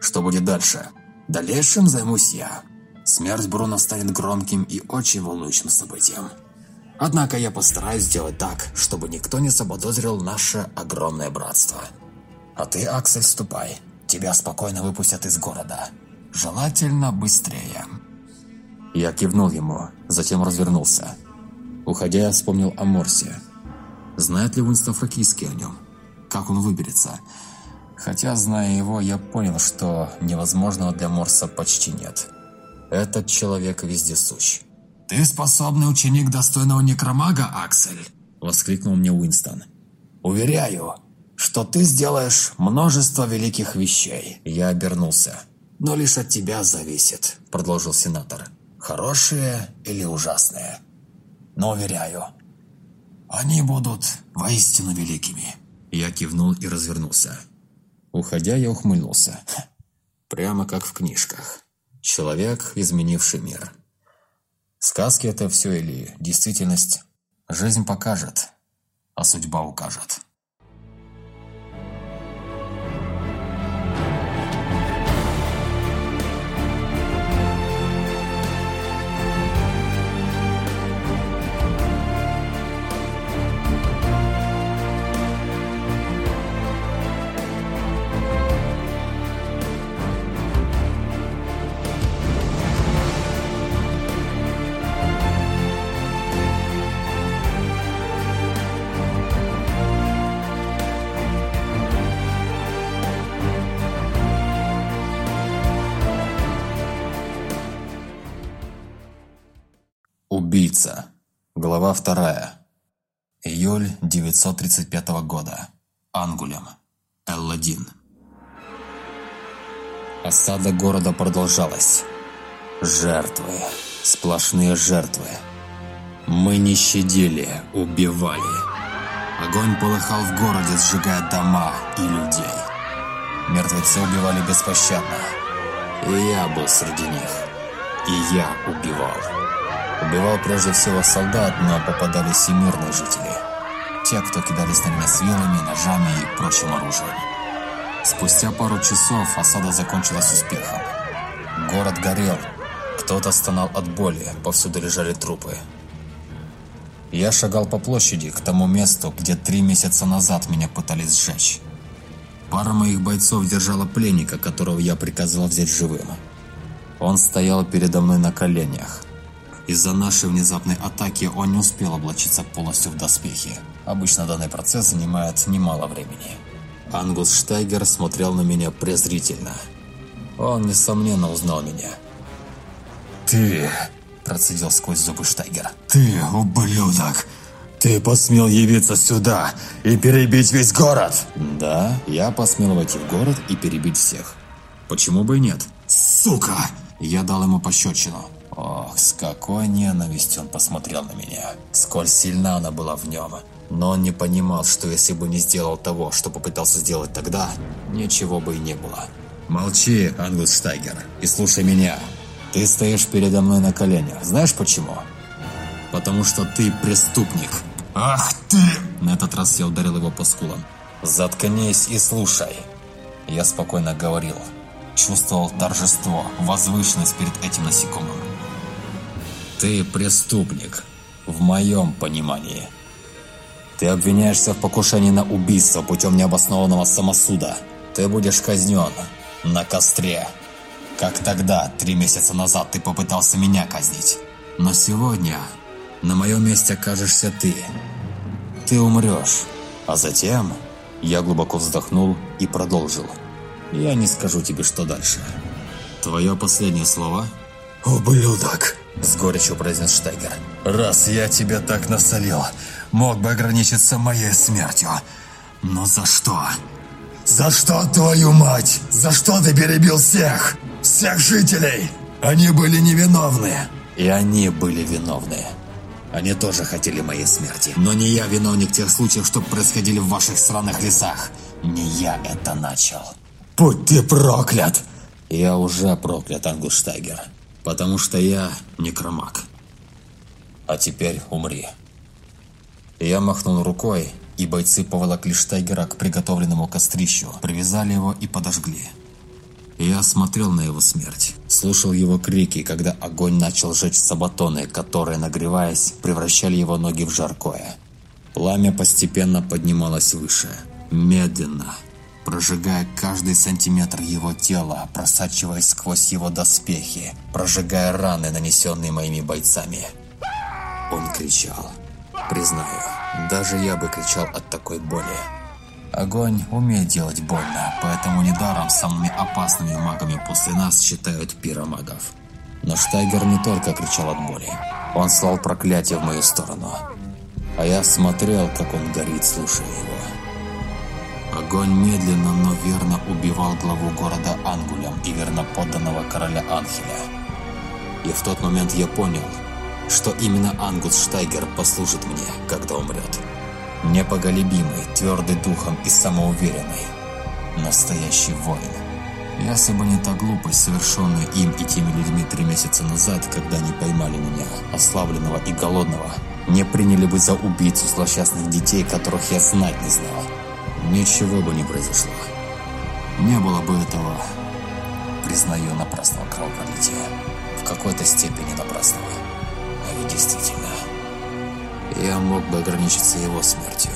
Что будет дальше?» «Дальнейшим займусь я. Смерть Бруно станет громким и очень волнующим событием». Однако я постараюсь сделать так, чтобы никто не заподозрил наше огромное братство. А ты, Аксель, ступай. Тебя спокойно выпустят из города. Желательно быстрее. Я кивнул ему, затем развернулся. Уходя, я вспомнил о Морсе. Знает ли Уинстон Фракийский о нем? Как он выберется? Хотя, зная его, я понял, что невозможного для Морса почти нет. Этот человек вездесущ. «Ты способный ученик достойного некромага, Аксель!» – воскликнул мне Уинстон. «Уверяю, что ты сделаешь множество великих вещей!» Я обернулся. «Но лишь от тебя зависит», – продолжил сенатор. «Хорошие или ужасные?» «Но уверяю, они будут воистину великими!» Я кивнул и развернулся. Уходя, я ухмыльнулся. Прямо как в книжках. Человек, изменивший мир. Сказки это все или действительность? Жизнь покажет, а судьба укажет. Убийца. Глава вторая. Июль 935 года. Ангулем. Элладин. Осада города продолжалась. Жертвы. Сплошные жертвы. Мы не щадили, убивали. Огонь полыхал в городе, сжигая дома и людей. Мертвецы убивали беспощадно. И я был среди них. И я убивал. Убивал прежде всего солдат, но попадались и мирные жители. Те, кто кидались на меня с вилами, ножами и прочим оружием. Спустя пару часов осада закончилась успехом. Город горел. Кто-то стонал от боли, повсюду лежали трупы. Я шагал по площади к тому месту, где три месяца назад меня пытались сжечь. Пара моих бойцов держала пленника, которого я приказал взять живым. Он стоял передо мной на коленях. Из-за нашей внезапной атаки он не успел облачиться полностью в доспехи. Обычно данный процесс занимает немало времени. Ангус Штайгер смотрел на меня презрительно. Он, несомненно, узнал меня. «Ты...» – процедил сквозь зубы Штайгер. «Ты, ублюдок! Ты посмел явиться сюда и перебить весь город!» «Да, я посмел войти в город и перебить всех. Почему бы и нет?» «Сука!» Я дал ему пощечину. Ох, с какой ненавистью он посмотрел на меня. Сколь сильна она была в нем. Но он не понимал, что если бы не сделал того, что попытался сделать тогда, ничего бы и не было. Молчи, Ангус Штайгер, и слушай меня. Ты стоишь передо мной на коленях. Знаешь почему? Потому что ты преступник. Ах ты! На этот раз я ударил его по скулам. Заткнись и слушай. Я спокойно говорил. Чувствовал торжество, возвышенность перед этим насекомым. Ты преступник, в моем понимании. Ты обвиняешься в покушении на убийство путем необоснованного самосуда. Ты будешь казнен на костре. Как тогда, три месяца назад, ты попытался меня казнить. Но сегодня на моем месте окажешься ты. Ты умрешь. А затем я глубоко вздохнул и продолжил. Я не скажу тебе, что дальше. Твое последнее слово? «Ублюдок!» С горечью произнес Штайгер. «Раз я тебя так насолил, мог бы ограничиться моей смертью. Но за что? За что, твою мать? За что ты перебил всех? Всех жителей? Они были невиновны!» И они были виновны. Они тоже хотели моей смерти. Но не я виновник тех случаев, что происходили в ваших странных лесах. Не я это начал. Будь ты проклят! Я уже проклят, Ангуштайгер потому что я некромаг. А теперь умри. Я махнул рукой, и бойцы поволокли Штайгера к приготовленному кострищу, привязали его и подожгли. Я смотрел на его смерть, слушал его крики, когда огонь начал жечь сабатоны, которые, нагреваясь, превращали его ноги в жаркое. Пламя постепенно поднималось выше, медленно, прожигая каждый сантиметр его тела, просачиваясь сквозь его доспехи, прожигая раны, нанесенные моими бойцами. Он кричал. Признаю, даже я бы кричал от такой боли. Огонь умеет делать больно, поэтому недаром самыми опасными магами после нас считают пиромагов. Но Штайгер не только кричал от боли, он слал проклятие в мою сторону. А я смотрел, как он горит, слушая его. Огонь медленно, но верно убивал главу города Ангулем и верно подданного короля Анхеля. И в тот момент я понял, что именно Ангус Штайгер послужит мне, когда умрет. Непоголебимый, твердый духом и самоуверенный. Настоящий воин. Если бы не та глупость, совершенная им и теми людьми три месяца назад, когда они поймали меня, ослабленного и голодного, не приняли бы за убийцу злосчастных детей, которых я знать не знал. Ничего бы не произошло. Не было бы этого, признаю, напрасного кровопролития. В какой-то степени напрасного. А ведь действительно... Я мог бы ограничиться его смертью.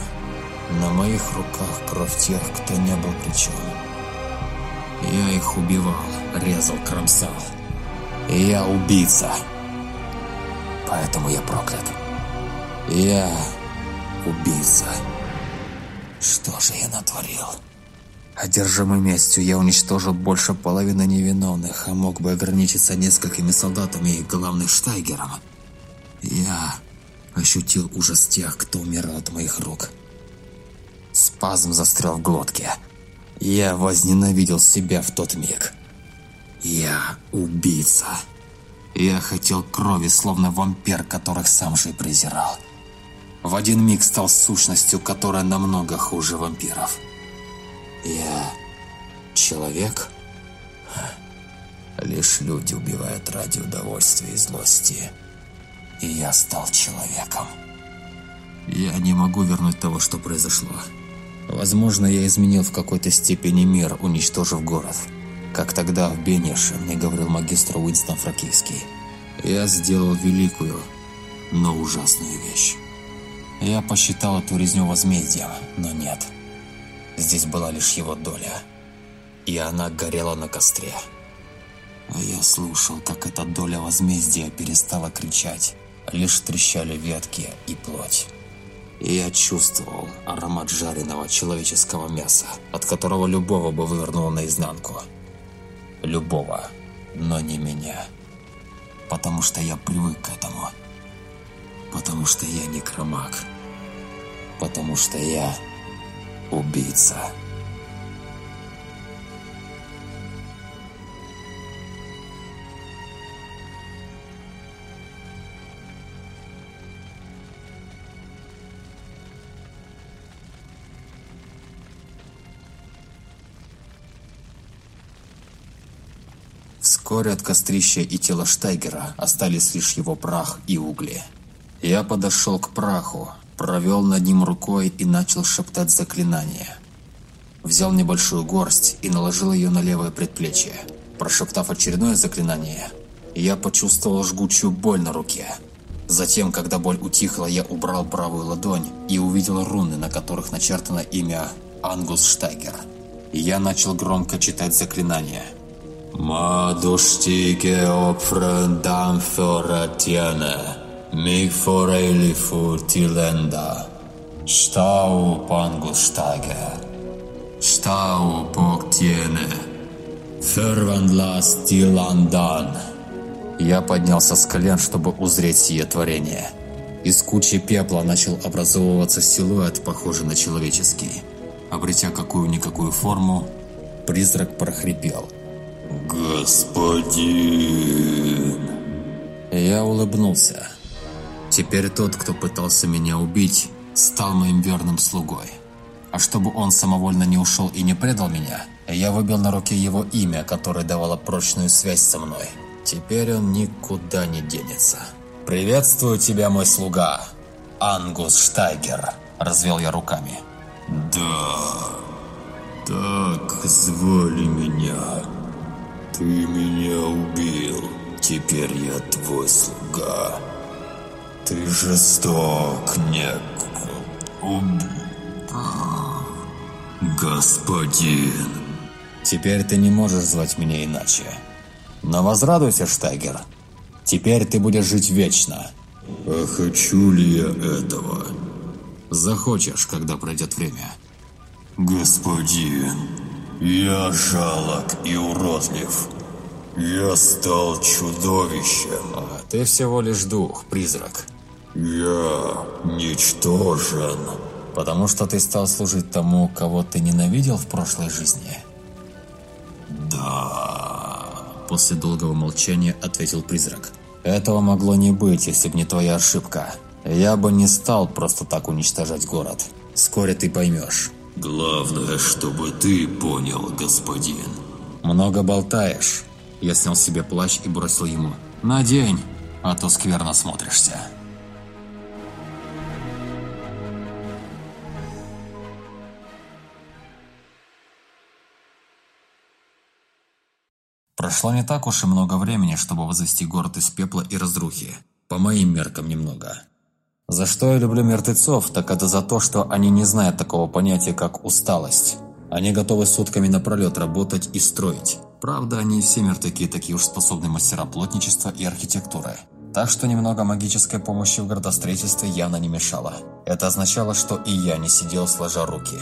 На моих руках кровь тех, кто не был при чем. Я их убивал, резал, кромсал. Я убийца. Поэтому я проклят. Я убийца. Что же я натворил? Одержимый местью я уничтожил больше половины невиновных, а мог бы ограничиться несколькими солдатами и главным Штайгером. Я ощутил ужас тех, кто умирал от моих рук. Спазм застрял в глотке. Я возненавидел себя в тот миг. Я убийца. Я хотел крови, словно вампир, которых сам же и презирал. В один миг стал сущностью, которая намного хуже вампиров. Я человек? Лишь люди убивают ради удовольствия и злости и я стал человеком. Я не могу вернуть того, что произошло. Возможно, я изменил в какой-то степени мир, уничтожив город. Как тогда в Бенеше мне говорил магистр Уинстон Фракийский. Я сделал великую, но ужасную вещь. Я посчитал эту резню возмездием, но нет. Здесь была лишь его доля. И она горела на костре. А я слушал, как эта доля возмездия перестала кричать лишь трещали ветки и плоть. И я чувствовал аромат жареного человеческого мяса, от которого любого бы вывернуло наизнанку. Любого, но не меня. Потому что я привык к этому. Потому что я некромаг. Потому что я убийца. Вскоре от кострища и тела Штайгера остались лишь его прах и угли. Я подошел к праху, провел над ним рукой и начал шептать заклинание. Взял небольшую горсть и наложил ее на левое предплечье. Прошептав очередное заклинание, я почувствовал жгучую боль на руке. Затем, когда боль утихла, я убрал правую ладонь и увидел руны, на которых начертано имя Ангус Штайгер. Я начал громко читать заклинание – Ma stiger mig för elifu till ända. Stau pangustage. Stau поктене. Förvandlas till andan. Я поднялся с колен, чтобы узреть сие творение. Из кучи пепла начал образовываться силуэт, похожий на человеческий. Обретя какую-никакую форму, призрак прохрипел – «Господин!» Я улыбнулся. Теперь тот, кто пытался меня убить, стал моим верным слугой. А чтобы он самовольно не ушел и не предал меня, я выбил на руке его имя, которое давало прочную связь со мной. Теперь он никуда не денется. «Приветствую тебя, мой слуга, Ангус Штайгер», – развел я руками. «Да, так звали меня». Ты меня убил. Теперь я твой слуга. Ты жесток, не... Уб... Господин. Теперь ты не можешь звать меня иначе. Но возрадуйся, Штайгер. Теперь ты будешь жить вечно. А хочу ли я этого? Захочешь, когда пройдет время. Господин, я жалок и уродлив. Я стал чудовищем. А ты всего лишь дух, призрак. Я ничтожен. Потому что ты стал служить тому, кого ты ненавидел в прошлой жизни? Да. После долгого молчания ответил призрак. Этого могло не быть, если бы не твоя ошибка. Я бы не стал просто так уничтожать город. Вскоре ты поймешь. Главное, чтобы ты понял, господин. Много болтаешь. Я снял себе плащ и бросил ему. Надень, а то скверно смотришься. Прошло не так уж и много времени, чтобы возвести город из пепла и разрухи. По моим меркам немного. За что я люблю мертвецов, так это за то, что они не знают такого понятия, как усталость. Они готовы сутками напролет работать и строить. Правда, они все мертвяки такие уж способные мастера плотничества и архитектуры. Так что немного магической помощи в градостроительстве явно не мешало. Это означало, что и я не сидел сложа руки.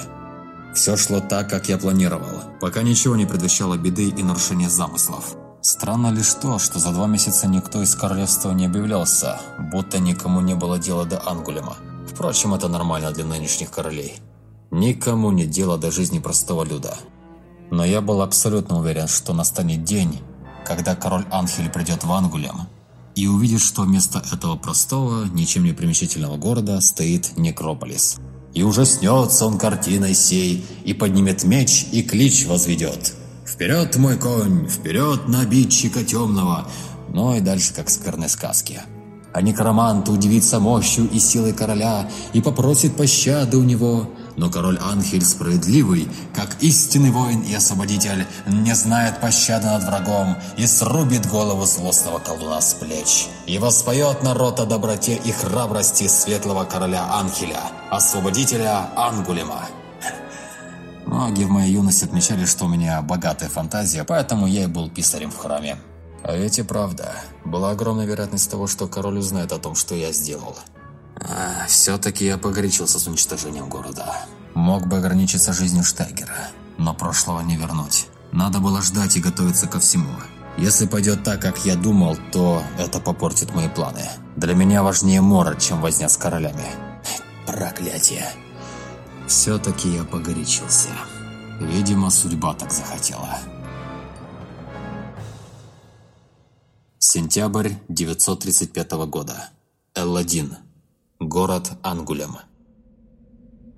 Все шло так, как я планировал, пока ничего не предвещало беды и нарушения замыслов. Странно лишь то, что за два месяца никто из королевства не объявлялся, будто никому не было дела до Ангулема. Впрочем, это нормально для нынешних королей. Никому нет дела до жизни простого люда. Но я был абсолютно уверен, что настанет день, когда король Анхель придет в Ангулем и увидит, что вместо этого простого, ничем не примечательного города стоит Некрополис. И ужаснется он картиной сей, и поднимет меч, и клич возведет. «Вперед, мой конь! Вперед на обидчика темного!» Ну и дальше как в скверной сказке. А некромант удивится мощью и силой короля и попросит пощады у него. Но король Анхель справедливый, как истинный воин и освободитель, не знает пощады над врагом и срубит голову злостного колдуна с плеч. И воспоет народ о доброте и храбрости светлого короля Анхеля, освободителя Ангулема. Маги в моей юности отмечали, что у меня богатая фантазия, поэтому я и был писарем в храме. А ведь и правда, была огромная вероятность того, что король узнает о том, что я сделал. А, Все-таки я погорячился с уничтожением города. Мог бы ограничиться жизнью Штайгера, но прошлого не вернуть. Надо было ждать и готовиться ко всему. Если пойдет так, как я думал, то это попортит мои планы. Для меня важнее Мора, чем возня с королями. Проклятие. Все-таки я погорячился. Видимо, судьба так захотела. Сентябрь 935 года. Элладин. Город Ангулем.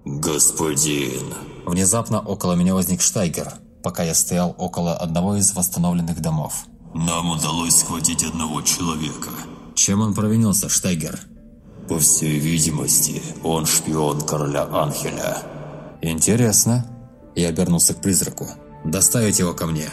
Господин. Внезапно около меня возник Штайгер, пока я стоял около одного из восстановленных домов. Нам удалось схватить одного человека. Чем он провинился, Штайгер? По всей видимости, он шпион короля Анхеля. Интересно. Я обернулся к призраку. Доставить его ко мне.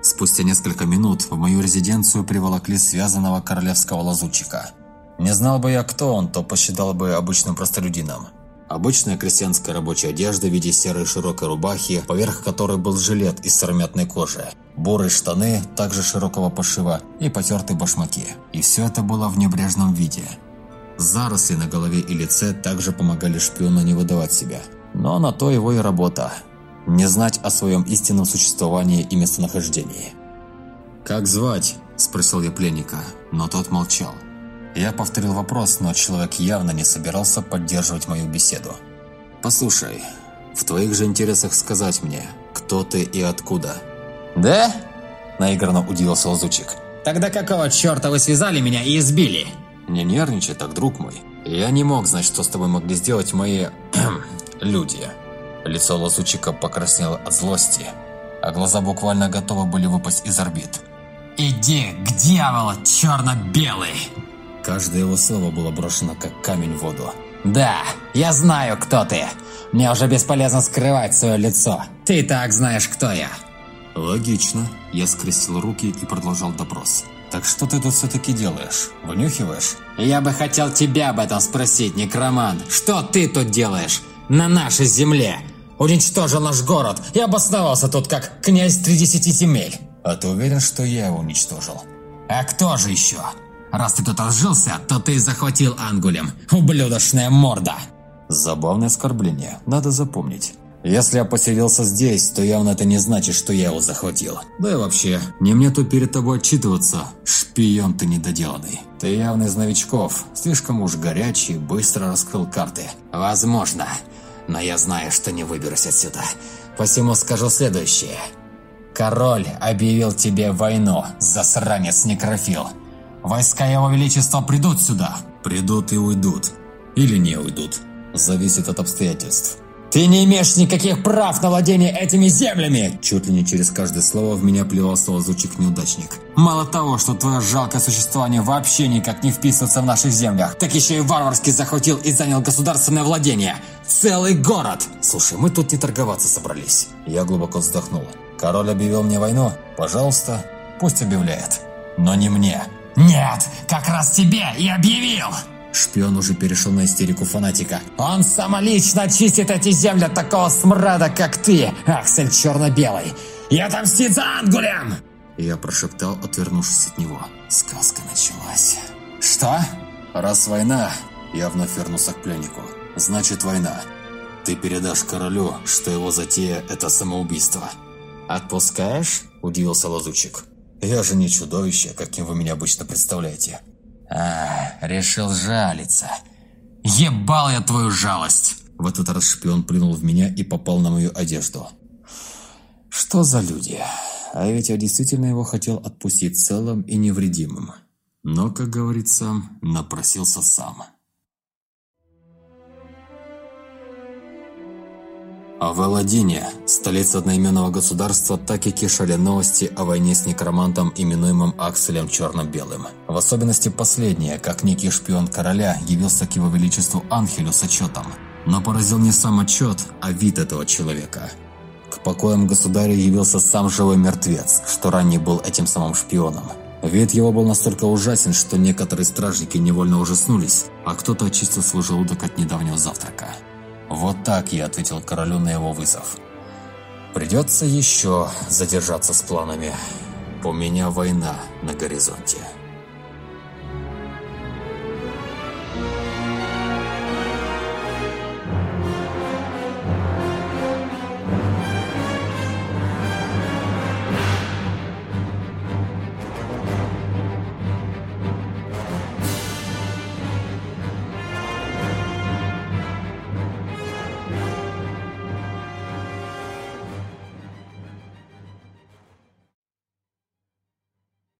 Спустя несколько минут в мою резиденцию приволокли связанного королевского лазутчика. Не знал бы я, кто он, то посчитал бы обычным простолюдином. Обычная крестьянская рабочая одежда в виде серой широкой рубахи, поверх которой был жилет из сыромятной кожи, бурые штаны, также широкого пошива и потертые башмаки. И все это было в небрежном виде. Заросли на голове и лице также помогали шпиону не выдавать себя. Но на то его и работа. Не знать о своем истинном существовании и местонахождении. «Как звать?» – спросил я пленника, но тот молчал. Я повторил вопрос, но человек явно не собирался поддерживать мою беседу. «Послушай, в твоих же интересах сказать мне, кто ты и откуда». Да? Наигранно удивился лазучик. Тогда какого черта вы связали меня и избили? «Не нервничай так, друг мой. Я не мог знать, что с тобой могли сделать мои... люди». Лицо лазучика покраснело от злости, а глаза буквально готовы были выпасть из орбит. Иди к дьяволу, черно-белый! Каждое его слово было брошено как камень в воду. Да, я знаю, кто ты. Мне уже бесполезно скрывать свое лицо. Ты и так знаешь, кто я. Логично. Я скрестил руки и продолжал допрос. Так что ты тут все-таки делаешь? Вынюхиваешь? Я бы хотел тебя об этом спросить, некромант. Что ты тут делаешь? На нашей земле? Уничтожил наш город и обосновался тут как князь тридесяти земель. А ты уверен, что я его уничтожил? А кто же еще? Раз ты тут разжился, то ты захватил Ангулем. Ублюдочная морда. Забавное оскорбление, надо запомнить. Если я поселился здесь, то явно это не значит, что я его захватил. Да и вообще, не мне тут перед тобой отчитываться, шпион ты недоделанный. Ты явно из новичков, слишком уж горячий, быстро раскрыл карты. Возможно, но я знаю, что не выберусь отсюда. Посему скажу следующее. Король объявил тебе войну, засранец некрофил. Войска его величества придут сюда. Придут и уйдут. Или не уйдут. Зависит от обстоятельств. Ты не имеешь никаких прав на владение этими землями! Чуть ли не через каждое слово в меня плевался лазучик-неудачник. Мало того, что твое жалкое существование вообще никак не вписывается в наших землях, так еще и варварски захватил и занял государственное владение. Целый город! Слушай, мы тут не торговаться собрались. Я глубоко вздохнул. Король объявил мне войну? Пожалуйста, пусть объявляет. Но не мне. Нет, как раз тебе и объявил! Шпион уже перешел на истерику фанатика. «Он самолично очистит эти земли от такого смрада, как ты, Аксель Черно-Белый! И отомстит за Ангулем!» Я прошептал, отвернувшись от него. Сказка началась. «Что?» «Раз война...» Я вновь вернулся к пленнику. «Значит, война. Ты передашь королю, что его затея – это самоубийство». «Отпускаешь?» – удивился лазучик. «Я же не чудовище, каким вы меня обычно представляете». А, решил жалиться. Ебал я твою жалость. В этот раз шпион плюнул в меня и попал на мою одежду. Что за люди? А ведь я действительно его хотел отпустить целым и невредимым. Но, как говорится, напросился сам. А в Аладдине, столице одноименного государства, так и кишали новости о войне с некромантом, именуемым Акселем Черно-Белым. В особенности последнее, как некий шпион короля явился к его величеству Анхелю с отчетом. Но поразил не сам отчет, а вид этого человека. К покоям государя явился сам живой мертвец, что ранее был этим самым шпионом. Вид его был настолько ужасен, что некоторые стражники невольно ужаснулись, а кто-то очистил свой желудок от недавнего завтрака. Вот так я ответил королю на его вызов. Придется еще задержаться с планами. У меня война на горизонте.